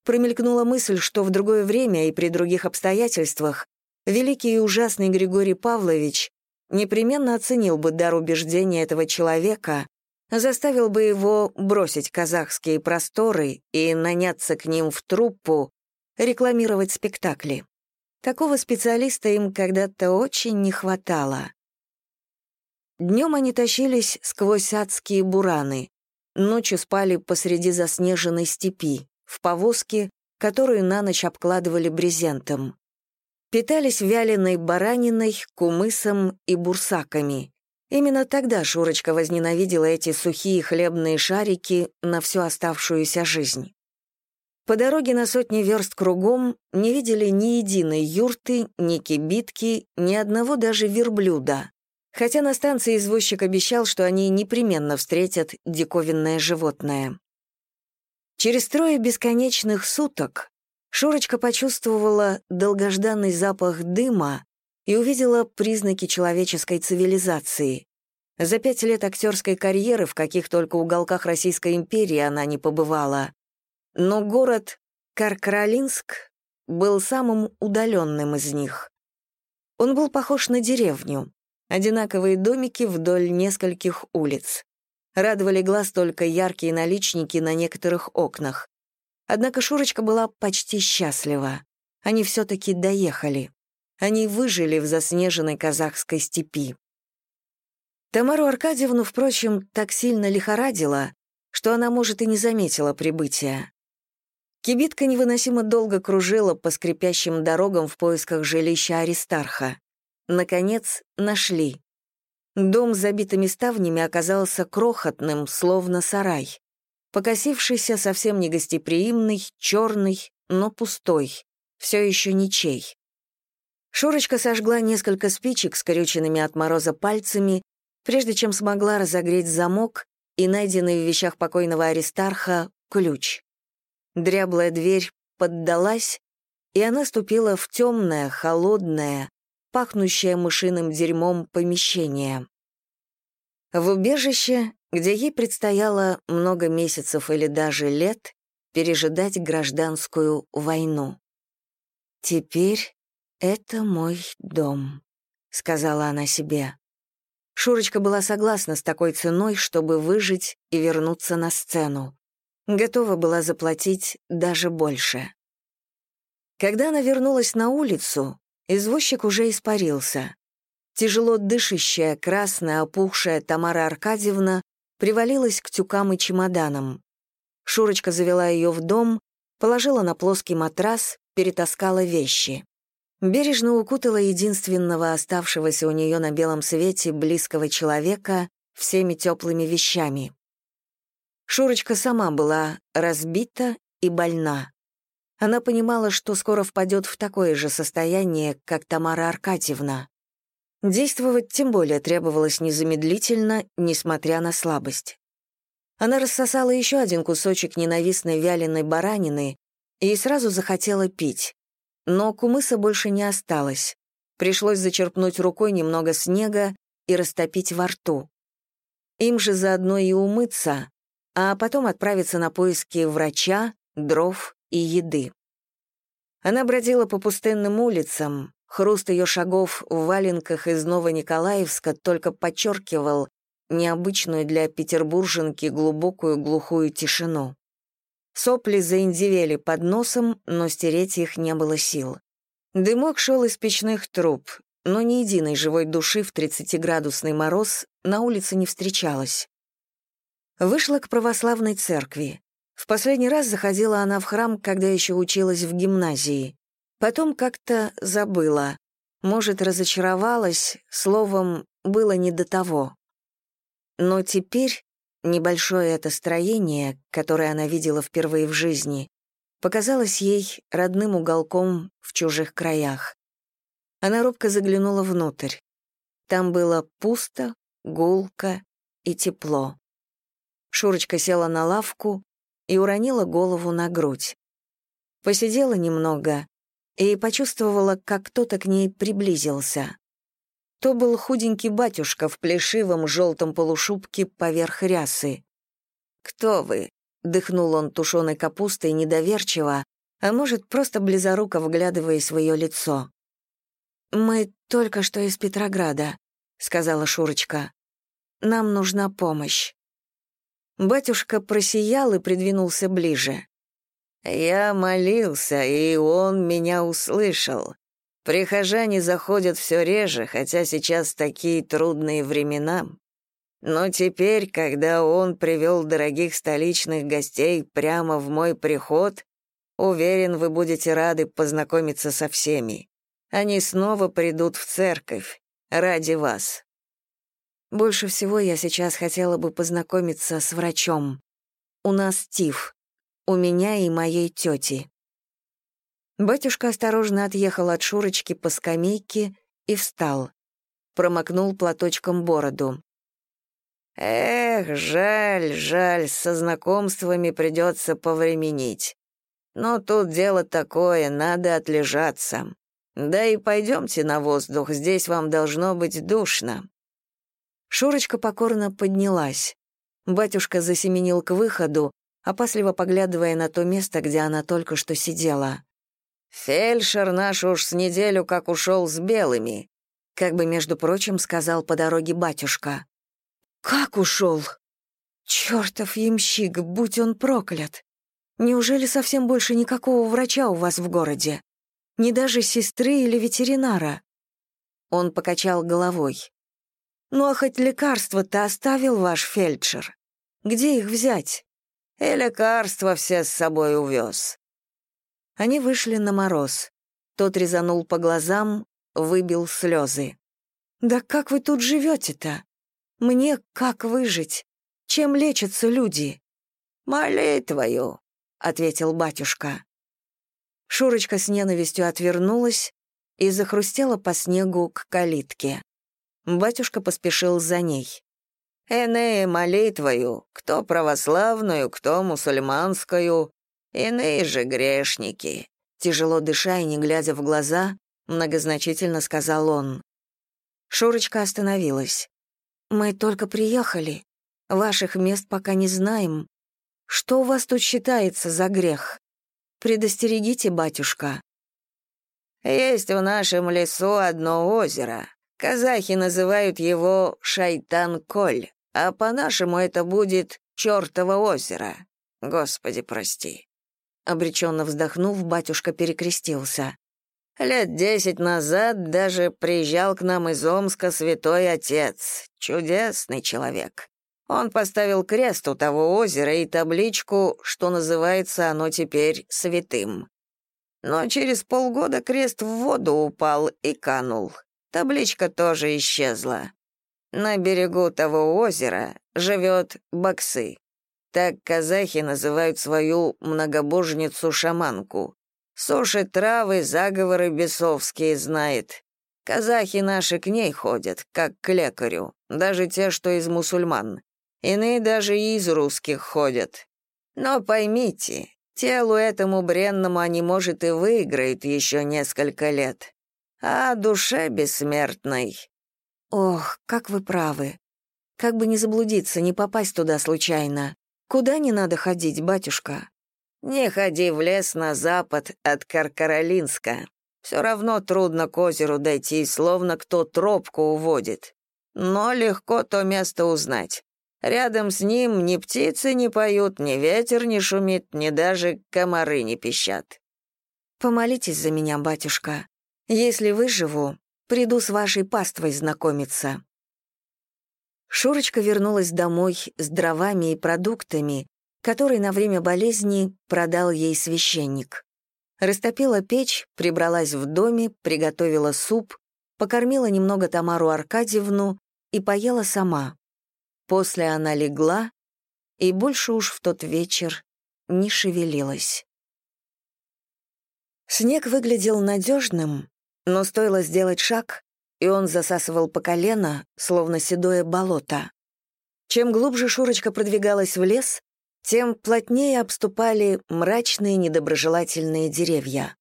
Промелькнула мысль, что в другое время и при других обстоятельствах великий и ужасный Григорий Павлович непременно оценил бы дар убеждения этого человека, заставил бы его бросить казахские просторы и наняться к ним в труппу, рекламировать спектакли. Такого специалиста им когда-то очень не хватало. Днем они тащились сквозь адские бураны, ночью спали посреди заснеженной степи, в повозке, которую на ночь обкладывали брезентом. Питались вяленой бараниной, кумысом и бурсаками. Именно тогда Шурочка возненавидела эти сухие хлебные шарики на всю оставшуюся жизнь. По дороге на сотни верст кругом не видели ни единой юрты, ни кибитки, ни одного даже верблюда, хотя на станции извозчик обещал, что они непременно встретят диковинное животное. Через трое бесконечных суток Шурочка почувствовала долгожданный запах дыма и увидела признаки человеческой цивилизации. За пять лет актерской карьеры в каких только уголках Российской империи она не побывала. Но город Каркаролинск был самым удаленным из них. Он был похож на деревню, Одинаковые домики вдоль нескольких улиц. Радовали глаз только яркие наличники на некоторых окнах. Однако Шурочка была почти счастлива. Они все-таки доехали. Они выжили в заснеженной казахской степи. Тамару Аркадьевну, впрочем, так сильно лихорадила, что она, может, и не заметила прибытия. Кибитка невыносимо долго кружила по скрипящим дорогам в поисках жилища Аристарха. Наконец, нашли. Дом с забитыми ставнями оказался крохотным, словно сарай. Покосившийся, совсем не гостеприимный, черный, но пустой, все еще ничей. Шурочка сожгла несколько спичек с корюченными от мороза пальцами, прежде чем смогла разогреть замок и найденный в вещах покойного Аристарха ключ. Дряблая дверь поддалась, и она ступила в темное, холодное, пахнущее мышиным дерьмом помещение. В убежище, где ей предстояло много месяцев или даже лет пережидать гражданскую войну. «Теперь это мой дом», — сказала она себе. Шурочка была согласна с такой ценой, чтобы выжить и вернуться на сцену. Готова была заплатить даже больше. Когда она вернулась на улицу, Извозчик уже испарился. Тяжело дышащая, красная, опухшая Тамара Аркадьевна привалилась к тюкам и чемоданам. Шурочка завела ее в дом, положила на плоский матрас, перетаскала вещи. Бережно укутала единственного оставшегося у нее на белом свете близкого человека всеми теплыми вещами. Шурочка сама была разбита и больна. Она понимала, что скоро впадет в такое же состояние, как Тамара Аркадьевна. Действовать тем более требовалось незамедлительно, несмотря на слабость. Она рассосала еще один кусочек ненавистной вяленой баранины и сразу захотела пить. Но кумыса больше не осталось. Пришлось зачерпнуть рукой немного снега и растопить во рту. Им же заодно и умыться, а потом отправиться на поиски врача, дров и еды. Она бродила по пустынным улицам, хруст ее шагов в валенках из Новониколаевска только подчеркивал необычную для петербурженки глубокую глухую тишину. Сопли заиндивели под носом, но стереть их не было сил. Дымок шел из печных труб, но ни единой живой души в 30-градусный мороз на улице не встречалось. Вышла к православной церкви. В последний раз заходила она в храм, когда еще училась в гимназии. Потом как-то забыла. Может, разочаровалась, словом, было не до того. Но теперь небольшое это строение, которое она видела впервые в жизни, показалось ей родным уголком в чужих краях. Она робко заглянула внутрь. Там было пусто, гулко и тепло. Шурочка села на лавку и уронила голову на грудь. Посидела немного и почувствовала, как кто-то к ней приблизился. То был худенький батюшка в плешивом желтом полушубке поверх рясы. «Кто вы?» — дыхнул он тушеной капустой недоверчиво, а может, просто близоруко вглядываясь в ее лицо. «Мы только что из Петрограда», — сказала Шурочка. «Нам нужна помощь». Батюшка просиял и придвинулся ближе. «Я молился, и он меня услышал. Прихожане заходят все реже, хотя сейчас такие трудные времена. Но теперь, когда он привел дорогих столичных гостей прямо в мой приход, уверен, вы будете рады познакомиться со всеми. Они снова придут в церковь ради вас. Больше всего я сейчас хотела бы познакомиться с врачом. У нас тиф. У меня и моей тети. Батюшка осторожно отъехал от Шурочки по скамейке и встал. Промокнул платочком бороду. «Эх, жаль, жаль, со знакомствами придется повременить. Но тут дело такое, надо отлежаться. Да и пойдемте на воздух, здесь вам должно быть душно». Шурочка покорно поднялась. Батюшка засеменил к выходу, опасливо поглядывая на то место, где она только что сидела. «Фельдшер наш уж с неделю как ушел с белыми», как бы, между прочим, сказал по дороге батюшка. «Как ушел? Чертов ямщик, будь он проклят! Неужели совсем больше никакого врача у вас в городе? Ни даже сестры или ветеринара?» Он покачал головой. «Ну а хоть лекарства-то оставил ваш фельдшер? Где их взять?» «И лекарства все с собой увез». Они вышли на мороз. Тот резанул по глазам, выбил слезы. «Да как вы тут живете-то? Мне как выжить? Чем лечатся люди?» «Молитвою», — ответил батюшка. Шурочка с ненавистью отвернулась и захрустела по снегу к калитке. Батюшка поспешил за ней. «Иные молитвою, кто православную, кто мусульманскую, иные же грешники», тяжело дыша и не глядя в глаза, многозначительно сказал он. Шурочка остановилась. «Мы только приехали. Ваших мест пока не знаем. Что у вас тут считается за грех? Предостерегите, батюшка». «Есть в нашем лесу одно озеро. Казахи называют его Шайтан-Коль, а по-нашему это будет Чёртово озеро. Господи, прости». Обреченно вздохнув, батюшка перекрестился. Лет десять назад даже приезжал к нам из Омска святой отец, чудесный человек. Он поставил крест у того озера и табличку, что называется оно теперь святым. Но через полгода крест в воду упал и канул. Табличка тоже исчезла. На берегу того озера живет Баксы. Так казахи называют свою многобожницу-шаманку. Сушит травы, заговоры бесовские знает. Казахи наши к ней ходят, как к лекарю, даже те, что из мусульман. Иные даже и из русских ходят. Но поймите, телу этому бренному они, может, и выиграют еще несколько лет а душе бессмертной. Ох, как вы правы. Как бы не заблудиться, не попасть туда случайно. Куда не надо ходить, батюшка? Не ходи в лес на запад от Каркаролинска. Все равно трудно к озеру дойти, словно кто тропку уводит. Но легко то место узнать. Рядом с ним ни птицы не поют, ни ветер не шумит, ни даже комары не пищат. Помолитесь за меня, батюшка. Если выживу, приду с вашей паствой знакомиться». Шурочка вернулась домой с дровами и продуктами, которые на время болезни продал ей священник. Растопила печь, прибралась в доме, приготовила суп, покормила немного Тамару Аркадьевну и поела сама. После она легла и больше уж в тот вечер не шевелилась. Снег выглядел надежным, но стоило сделать шаг, и он засасывал по колено, словно седое болото. Чем глубже Шурочка продвигалась в лес, тем плотнее обступали мрачные недоброжелательные деревья.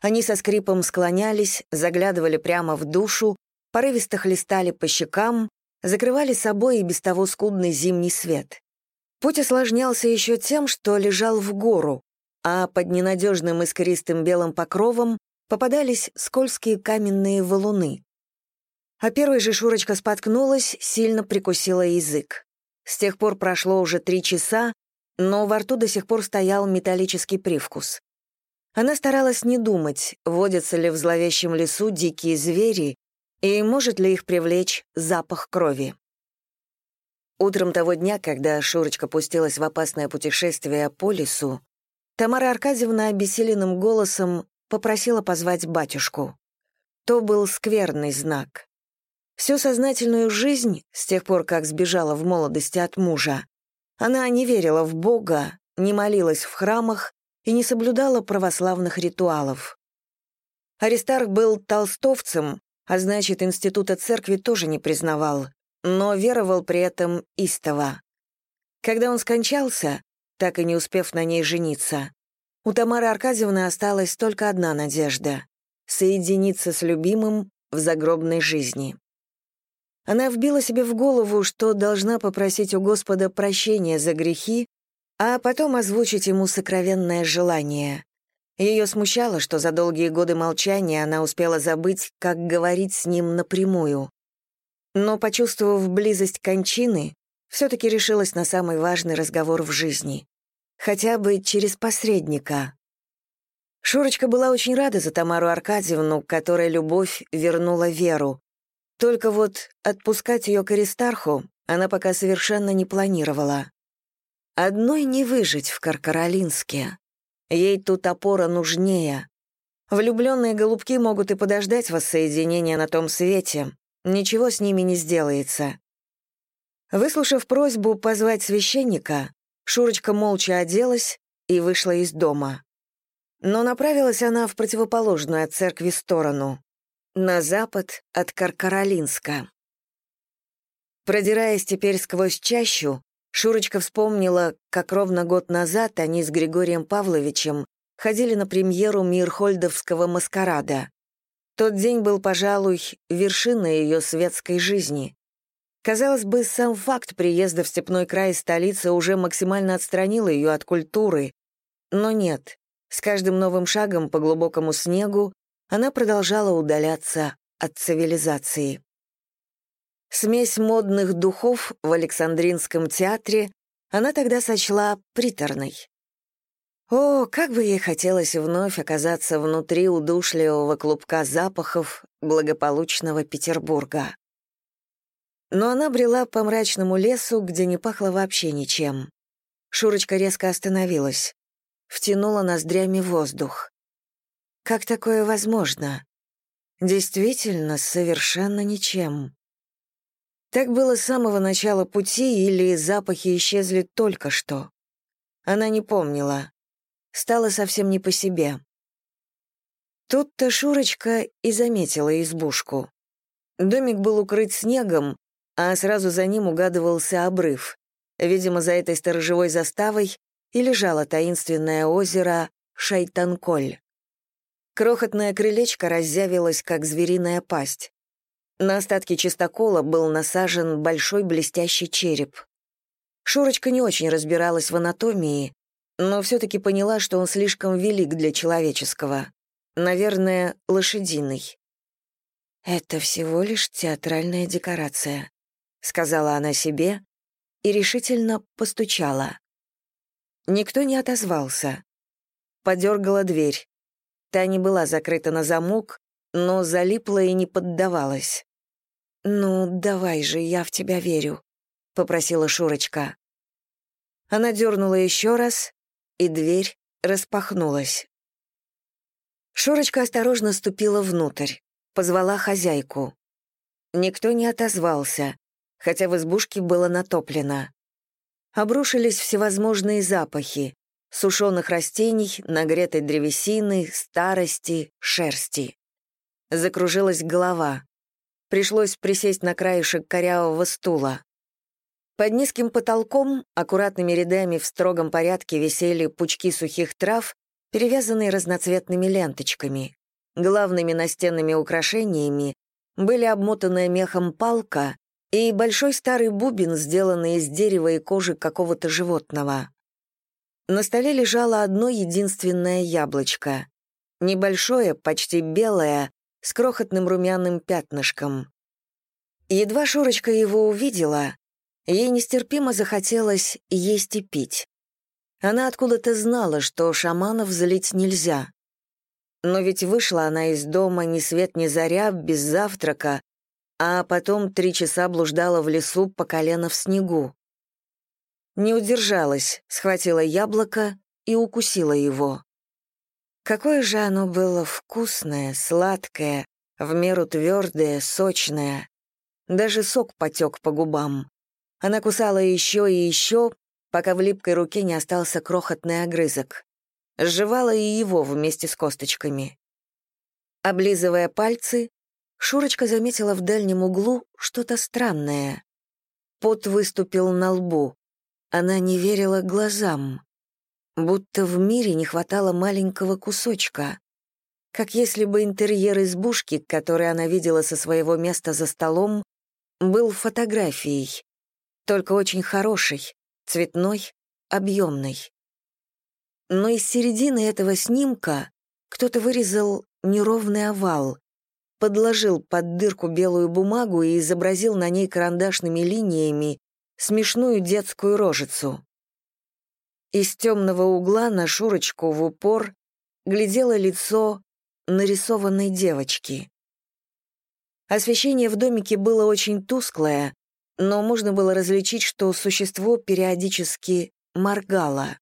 Они со скрипом склонялись, заглядывали прямо в душу, порывисто хлестали по щекам, закрывали собой и без того скудный зимний свет. Путь осложнялся еще тем, что лежал в гору, а под ненадежным искристым белым покровом попадались скользкие каменные валуны. А первой же Шурочка споткнулась, сильно прикусила язык. С тех пор прошло уже три часа, но во рту до сих пор стоял металлический привкус. Она старалась не думать, водятся ли в зловещем лесу дикие звери и может ли их привлечь запах крови. Утром того дня, когда Шурочка пустилась в опасное путешествие по лесу, Тамара Аркадьевна обессиленным голосом попросила позвать батюшку. То был скверный знак. Всю сознательную жизнь, с тех пор, как сбежала в молодости от мужа, она не верила в Бога, не молилась в храмах и не соблюдала православных ритуалов. Аристарх был толстовцем, а значит, института церкви тоже не признавал, но веровал при этом истово. Когда он скончался, так и не успев на ней жениться, у Тамары Аркадьевны осталась только одна надежда — соединиться с любимым в загробной жизни. Она вбила себе в голову, что должна попросить у Господа прощения за грехи, а потом озвучить ему сокровенное желание. Ее смущало, что за долгие годы молчания она успела забыть, как говорить с ним напрямую. Но, почувствовав близость кончины, все-таки решилась на самый важный разговор в жизни. Хотя бы через посредника. Шурочка была очень рада за Тамару Аркадьевну, которой любовь вернула веру. Только вот отпускать ее к Аристарху она пока совершенно не планировала. Одной не выжить в Каркаролинске. Ей тут опора нужнее. Влюбленные голубки могут и подождать воссоединения на том свете. Ничего с ними не сделается. Выслушав просьбу позвать священника, Шурочка молча оделась и вышла из дома. Но направилась она в противоположную от церкви сторону, на запад от Каркаролинска. Продираясь теперь сквозь чащу, Шурочка вспомнила, как ровно год назад они с Григорием Павловичем ходили на премьеру Мирхольдовского маскарада. Тот день был, пожалуй, вершиной ее светской жизни. Казалось бы, сам факт приезда в степной край столицы уже максимально отстранил ее от культуры. Но нет, с каждым новым шагом по глубокому снегу она продолжала удаляться от цивилизации. Смесь модных духов в Александринском театре она тогда сочла приторной. О, как бы ей хотелось вновь оказаться внутри удушливого клубка запахов благополучного Петербурга. Но она брела по мрачному лесу, где не пахло вообще ничем. Шурочка резко остановилась, втянула ноздрями воздух. Как такое возможно? Действительно, совершенно ничем. Так было с самого начала пути или запахи исчезли только что? Она не помнила. Стало совсем не по себе. Тут-то Шурочка и заметила избушку. Домик был укрыт снегом, а сразу за ним угадывался обрыв. Видимо, за этой сторожевой заставой и лежало таинственное озеро Шайтанколь. Крохотное крылечко разъявилось, как звериная пасть. На остатке чистокола был насажен большой блестящий череп. Шурочка не очень разбиралась в анатомии, но все-таки поняла, что он слишком велик для человеческого. Наверное, лошадиный. «Это всего лишь театральная декорация», — сказала она себе и решительно постучала. Никто не отозвался. Подергала дверь. Та не была закрыта на замок, но залипла и не поддавалась. «Ну, давай же, я в тебя верю», — попросила Шурочка. Она дернула еще раз, и дверь распахнулась. Шурочка осторожно ступила внутрь, позвала хозяйку. Никто не отозвался, хотя в избушке было натоплено. Обрушились всевозможные запахи. сушеных растений, нагретой древесины, старости, шерсти. Закружилась голова. Пришлось присесть на краешек корявого стула. Под низким потолком аккуратными рядами в строгом порядке висели пучки сухих трав, перевязанные разноцветными ленточками. Главными настенными украшениями были обмотанная мехом палка и большой старый бубен, сделанный из дерева и кожи какого-то животного. На столе лежало одно единственное яблочко. Небольшое, почти белое, с крохотным румяным пятнышком. Едва Шурочка его увидела, ей нестерпимо захотелось есть и пить. Она откуда-то знала, что шаманов залить нельзя. Но ведь вышла она из дома ни свет ни заря, без завтрака, а потом три часа блуждала в лесу по колено в снегу. Не удержалась, схватила яблоко и укусила его. Какое же оно было вкусное, сладкое, в меру твердое, сочное. Даже сок потек по губам. Она кусала еще и еще, пока в липкой руке не остался крохотный огрызок. Сживала и его вместе с косточками. Облизывая пальцы, Шурочка заметила в дальнем углу что-то странное. Пот выступил на лбу. Она не верила глазам. Будто в мире не хватало маленького кусочка. Как если бы интерьер избушки, который она видела со своего места за столом, был фотографией. Только очень хорошей, цветной, объемной. Но из середины этого снимка кто-то вырезал неровный овал, подложил под дырку белую бумагу и изобразил на ней карандашными линиями смешную детскую рожицу. Из темного угла на Шурочку в упор глядело лицо нарисованной девочки. Освещение в домике было очень тусклое, но можно было различить, что существо периодически моргало.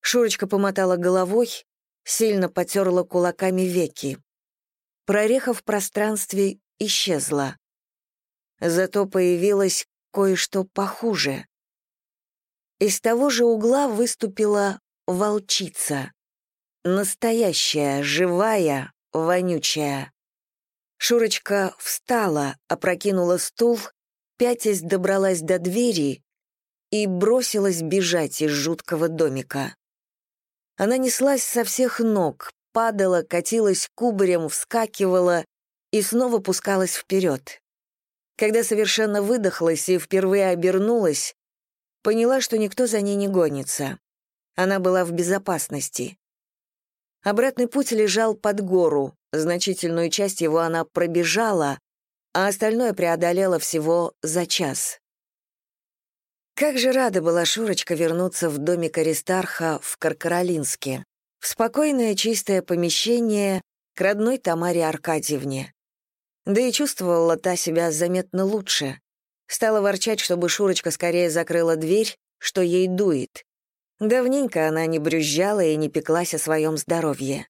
Шурочка помотала головой, сильно потерла кулаками веки. Прореха в пространстве исчезла. Зато появилась кое-что похуже. Из того же угла выступила волчица. Настоящая, живая, вонючая. Шурочка встала, опрокинула стул, пятясь добралась до двери и бросилась бежать из жуткого домика. Она неслась со всех ног, падала, катилась кубарем, вскакивала и снова пускалась вперед. Когда совершенно выдохлась и впервые обернулась, поняла, что никто за ней не гонится. Она была в безопасности. Обратный путь лежал под гору, значительную часть его она пробежала, а остальное преодолела всего за час. Как же рада была Шурочка вернуться в домик Аристарха в Каркаролинске, спокойное чистое помещение к родной Тамаре Аркадьевне. Да и чувствовала та себя заметно лучше. Стала ворчать, чтобы Шурочка скорее закрыла дверь, что ей дует. Давненько она не брюзжала и не пеклась о своем здоровье.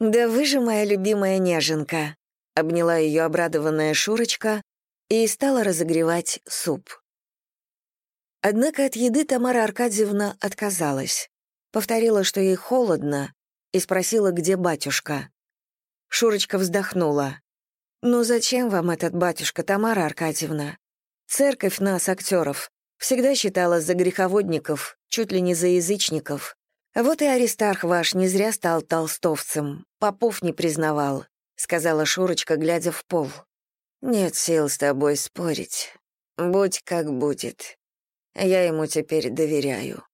«Да вы же моя любимая неженка», — обняла ее обрадованная Шурочка и стала разогревать суп. Однако от еды Тамара Аркадьевна отказалась. Повторила, что ей холодно, и спросила, где батюшка. Шурочка вздохнула. «Ну зачем вам этот батюшка, Тамара Аркадьевна? Церковь нас, актеров, всегда считала за греховодников, чуть ли не за язычников. Вот и Аристарх ваш не зря стал толстовцем, попов не признавал», — сказала Шурочка, глядя в пол. «Нет сил с тобой спорить. Будь как будет. Я ему теперь доверяю.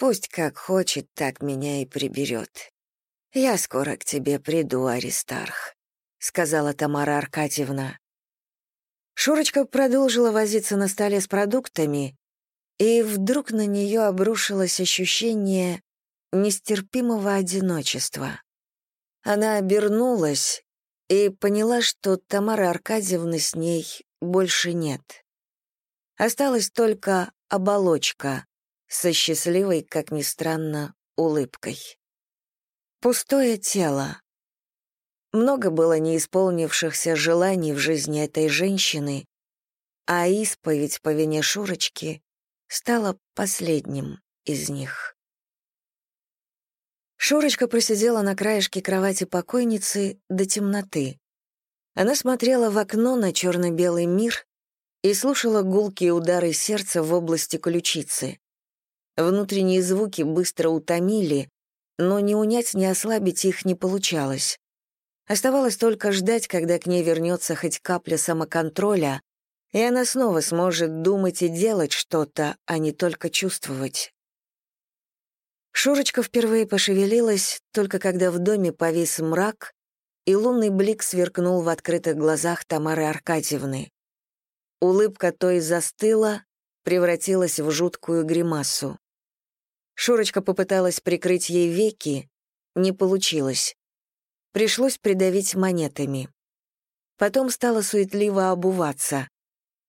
Пусть как хочет, так меня и приберет. Я скоро к тебе приду, Аристарх сказала Тамара Аркадьевна. Шурочка продолжила возиться на столе с продуктами, и вдруг на нее обрушилось ощущение нестерпимого одиночества. Она обернулась и поняла, что Тамары Аркадьевны с ней больше нет. Осталась только оболочка со счастливой, как ни странно, улыбкой. Пустое тело, много было неисполнившихся желаний в жизни этой женщины, а исповедь по вине Шурочки стала последним из них. Шурочка просидела на краешке кровати покойницы до темноты. Она смотрела в окно на черно-белый мир и слушала гулкие удары сердца в области ключицы. Внутренние звуки быстро утомили, но ни унять, ни ослабить их не получалось. Оставалось только ждать, когда к ней вернется хоть капля самоконтроля, и она снова сможет думать и делать что-то, а не только чувствовать. Шурочка впервые пошевелилась, только когда в доме повис мрак, и лунный блик сверкнул в открытых глазах Тамары Аркадьевны. Улыбка той застыла, превратилась в жуткую гримасу. Шурочка попыталась прикрыть ей веки, не получилось. Пришлось придавить монетами. Потом стала суетливо обуваться.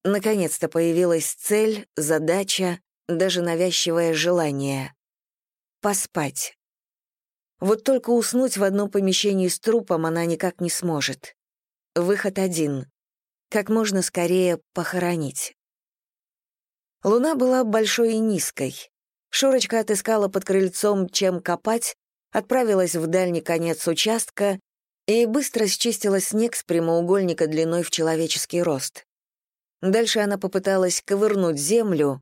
Наконец-то появилась цель, задача, даже навязчивое желание поспать. Вот только уснуть в одном помещении с трупом она никак не сможет. Выход один — как можно скорее похоронить. Луна была большой и низкой. Шурочка отыскала под крыльцом, чем копать, отправилась в дальний конец участка и быстро счистила снег с прямоугольника длиной в человеческий рост. Дальше она попыталась ковырнуть землю,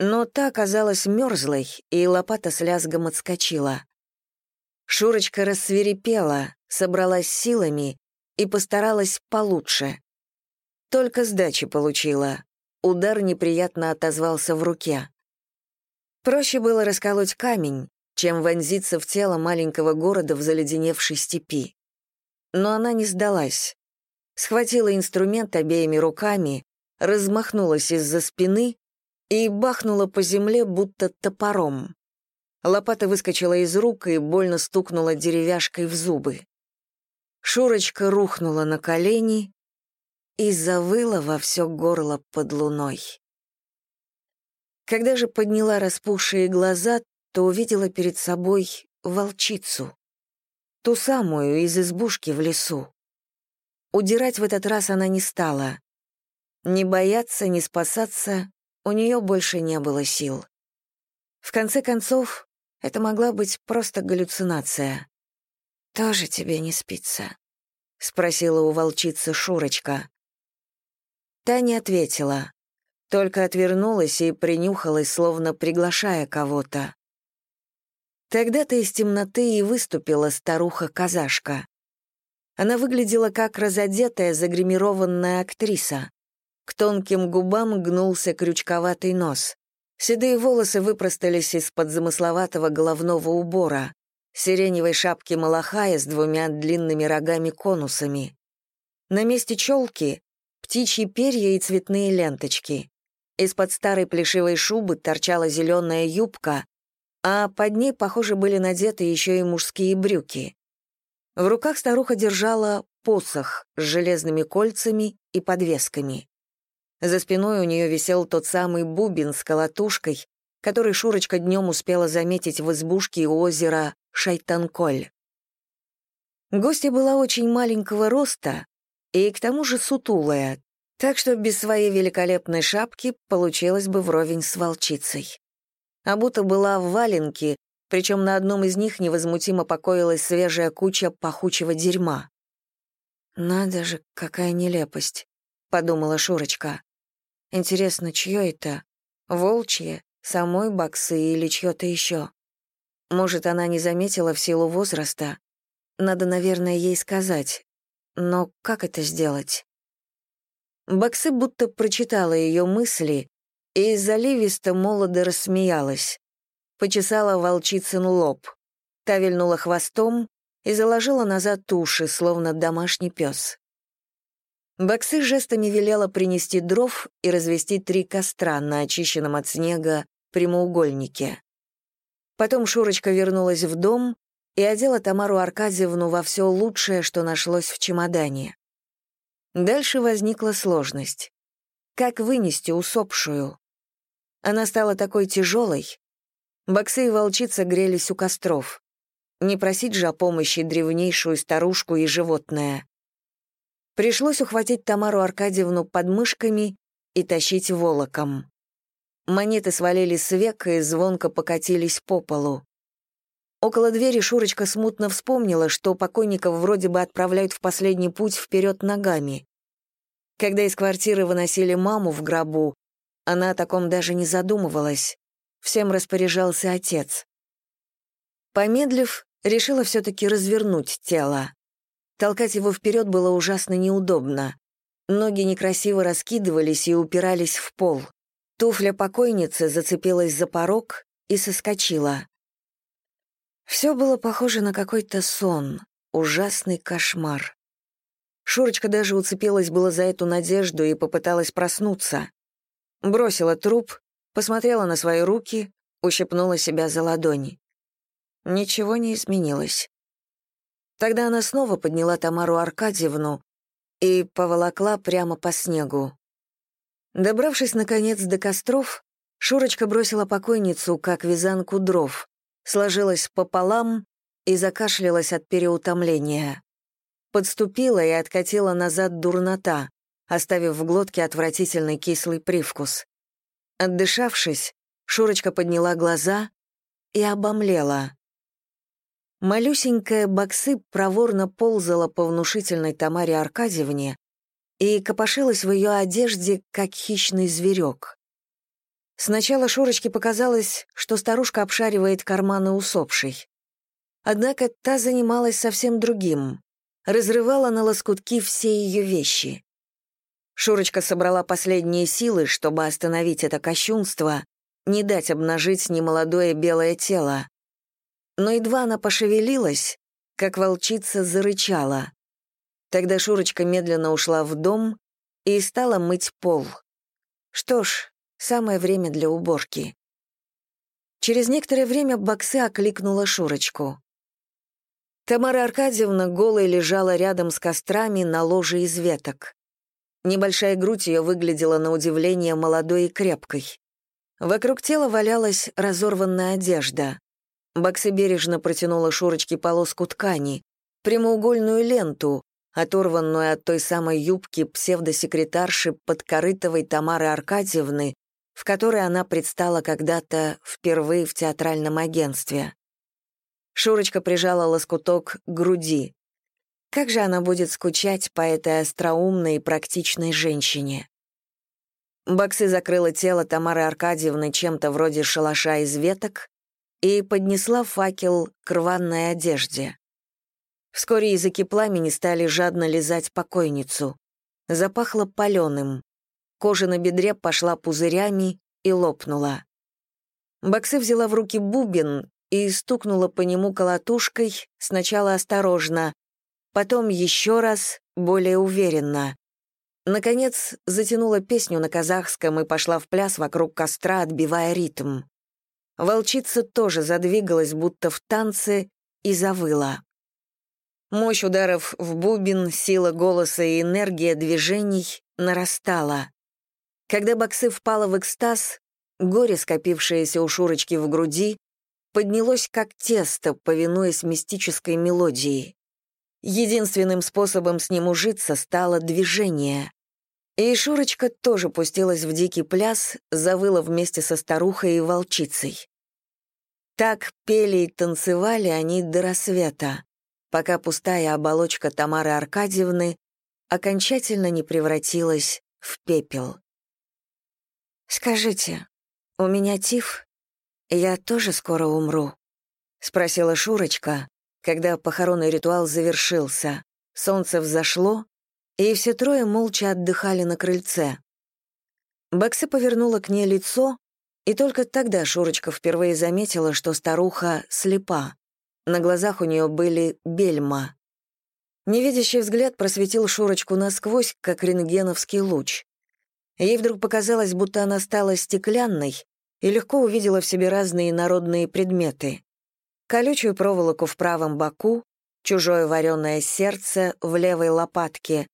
но та оказалась мерзлой, и лопата с лязгом отскочила. Шурочка рассверепела, собралась силами и постаралась получше. Только сдачи получила. Удар неприятно отозвался в руке. Проще было расколоть камень, чем вонзиться в тело маленького города в заледеневшей степи. Но она не сдалась. Схватила инструмент обеими руками, размахнулась из-за спины и бахнула по земле, будто топором. Лопата выскочила из рук и больно стукнула деревяшкой в зубы. Шурочка рухнула на колени и завыла во все горло под луной. Когда же подняла распухшие глаза, то увидела перед собой волчицу. Ту самую из избушки в лесу. Удирать в этот раз она не стала. Не бояться, не спасаться у нее больше не было сил. В конце концов, это могла быть просто галлюцинация. «Тоже тебе не спится?» — спросила у волчицы Шурочка. Та не ответила, только отвернулась и принюхалась, словно приглашая кого-то. Тогда-то из темноты и выступила старуха-казашка. Она выглядела как разодетая, загримированная актриса. К тонким губам гнулся крючковатый нос. Седые волосы выпростались из-под замысловатого головного убора, сиреневой шапки малахая с двумя длинными рогами-конусами. На месте челки — птичьи перья и цветные ленточки. Из-под старой плешивой шубы торчала зеленая юбка, а под ней, похоже, были надеты еще и мужские брюки. В руках старуха держала посох с железными кольцами и подвесками. За спиной у нее висел тот самый бубен с колотушкой, который Шурочка днем успела заметить в избушке у озера Шайтанколь. Гостья была очень маленького роста и к тому же сутулая, так что без своей великолепной шапки получилось бы вровень с волчицей. А будто была в валенке, причем на одном из них невозмутимо покоилась свежая куча пахучего дерьма. «Надо же, какая нелепость», — подумала Шурочка. Интересно, чье это? Волчье? Самой Баксы или чье-то еще? Может, она не заметила в силу возраста? Надо, наверное, ей сказать. Но как это сделать? Баксы будто прочитала ее мысли и заливисто молодо рассмеялась. Почесала волчицын лоб. Та вильнула хвостом и заложила назад уши, словно домашний пес. Баксы жестами велела принести дров и развести три костра на очищенном от снега прямоугольнике. Потом Шурочка вернулась в дом и одела Тамару Аркадьевну во все лучшее, что нашлось в чемодане. Дальше возникла сложность. Как вынести усопшую? Она стала такой тяжелой. Баксы и волчица грелись у костров. Не просить же о помощи древнейшую старушку и животное. Пришлось ухватить Тамару Аркадьевну под мышками и тащить волоком. Монеты свалились с века и звонко покатились по полу. Около двери Шурочка смутно вспомнила, что покойников вроде бы отправляют в последний путь вперед ногами. Когда из квартиры выносили маму в гробу, она о таком даже не задумывалась. Всем распоряжался отец. Помедлив, решила все-таки развернуть тело. Толкать его вперед было ужасно неудобно. Ноги некрасиво раскидывались и упирались в пол. Туфля покойницы зацепилась за порог и соскочила. Все было похоже на какой-то сон, ужасный кошмар. Шурочка даже уцепилась было за эту надежду и попыталась проснуться. Бросила труп, посмотрела на свои руки, ущипнула себя за ладони. Ничего не изменилось. Тогда она снова подняла Тамару Аркадьевну и поволокла прямо по снегу. Добравшись, наконец, до костров, Шурочка бросила покойницу, как вязанку дров, сложилась пополам и закашлялась от переутомления. Подступила и откатила назад дурнота, оставив в глотке отвратительный кислый привкус. Отдышавшись, Шурочка подняла глаза и обомлела. Малюсенькая Баксы проворно ползала по внушительной Тамаре Аркадьевне и копошилась в ее одежде, как хищный зверек. Сначала Шурочке показалось, что старушка обшаривает карманы усопшей. Однако та занималась совсем другим, разрывала на лоскутки все ее вещи. Шурочка собрала последние силы, чтобы остановить это кощунство, не дать обнажить немолодое белое тело. Но едва она пошевелилась, как волчица зарычала. Тогда Шурочка медленно ушла в дом и стала мыть пол. Что ж, Самое время для уборки. Через некоторое время Баксы окликнула Шурочку. Тамара Аркадьевна голой лежала рядом с кострами на ложе из веток. Небольшая грудь ее выглядела на удивление молодой и крепкой. Вокруг тела валялась разорванная одежда. Баксы бережно протянула Шурочке полоску ткани, прямоугольную ленту, оторванную от той самой юбки псевдосекретарши подкорытовой Тамары Аркадьевны, в которой она предстала когда-то впервые в театральном агентстве. Шурочка прижала лоскуток к груди. Как же она будет скучать по этой остроумной и практичной женщине? Баксы закрыла тело Тамары Аркадьевны чем-то вроде шалаша из веток и поднесла факел к рваной одежде. Вскоре языки пламени стали жадно лизать покойницу. Запахло паленым. Кожа на бедре пошла пузырями и лопнула. Баксы взяла в руки бубен и стукнула по нему колотушкой, сначала осторожно, потом еще раз, более уверенно. Наконец, затянула песню на казахском и пошла в пляс вокруг костра, отбивая ритм. Волчица тоже задвигалась, будто в танце, и завыла. Мощь ударов в бубен, сила голоса и энергия движений нарастала. Когда Баксы впала в экстаз, горе, скопившееся у Шурочки в груди, поднялось как тесто, повинуясь мистической мелодии. Единственным способом с ним ужиться стало движение. И Шурочка тоже пустилась в дикий пляс, завыла вместе со старухой и волчицей. Так пели и танцевали они до рассвета, пока пустая оболочка Тамары Аркадьевны окончательно не превратилась в пепел. «Скажите, у меня тиф? Я тоже скоро умру?» — спросила Шурочка, когда похоронный ритуал завершился. Солнце взошло, и все трое молча отдыхали на крыльце. Баксы повернула к ней лицо, и только тогда Шурочка впервые заметила, что старуха слепа. На глазах у нее были бельма. Невидящий взгляд просветил Шурочку насквозь, как рентгеновский луч. Ей вдруг показалось, будто она стала стеклянной и легко увидела в себе разные народные предметы. Колючую проволоку в правом боку, чужое вареное сердце в левой лопатке,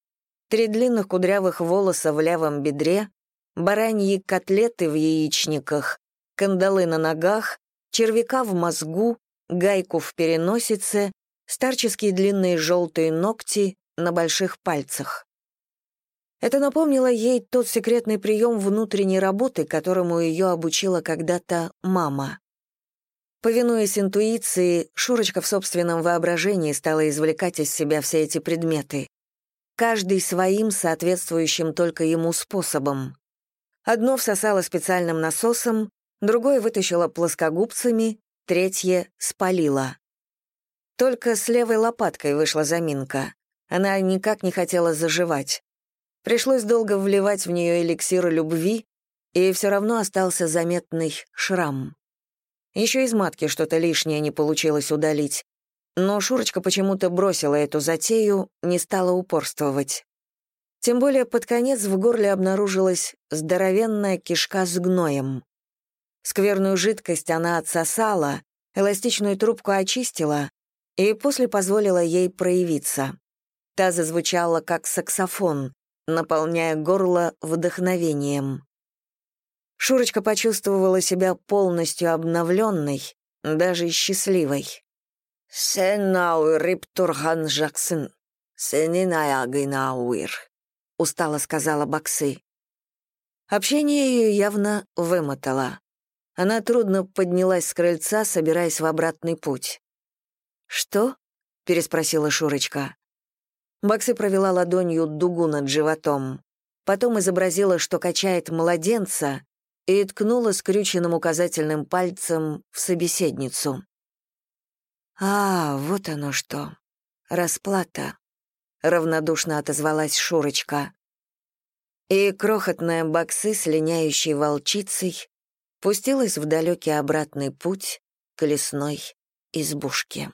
три длинных кудрявых волоса в левом бедре, бараньи котлеты в яичниках, кандалы на ногах, червяка в мозгу, гайку в переносице, старческие длинные желтые ногти на больших пальцах. Это напомнило ей тот секретный прием внутренней работы, которому ее обучила когда-то мама. Повинуясь интуиции, Шурочка в собственном воображении стала извлекать из себя все эти предметы. Каждый своим, соответствующим только ему способом. Одно всосала специальным насосом, другое вытащила плоскогубцами, третье спалила. Только с левой лопаткой вышла заминка. Она никак не хотела заживать. Пришлось долго вливать в нее эликсир любви, и все равно остался заметный шрам. Еще из матки что-то лишнее не получилось удалить. Но Шурочка почему-то бросила эту затею, не стала упорствовать. Тем более под конец в горле обнаружилась здоровенная кишка с гноем. Скверную жидкость она отсосала, эластичную трубку очистила и после позволила ей проявиться. Та зазвучала как саксофон, наполняя горло вдохновением. Шурочка почувствовала себя полностью обновленной, даже счастливой. «Сенауэр Риптурхан Жаксын, Сенинаягинауэр», — устало сказала Баксы. Общение ее явно вымотало. Она трудно поднялась с крыльца, собираясь в обратный путь. «Что?» — переспросила Шурочка. Баксы провела ладонью дугу над животом. Потом изобразила, что качает младенца, и ткнула скрюченным указательным пальцем в собеседницу. «А, вот оно что. Расплата», — равнодушно отозвалась Шурочка. И крохотная боксы с линяющей волчицей пустилась в далекий обратный путь к лесной избушке.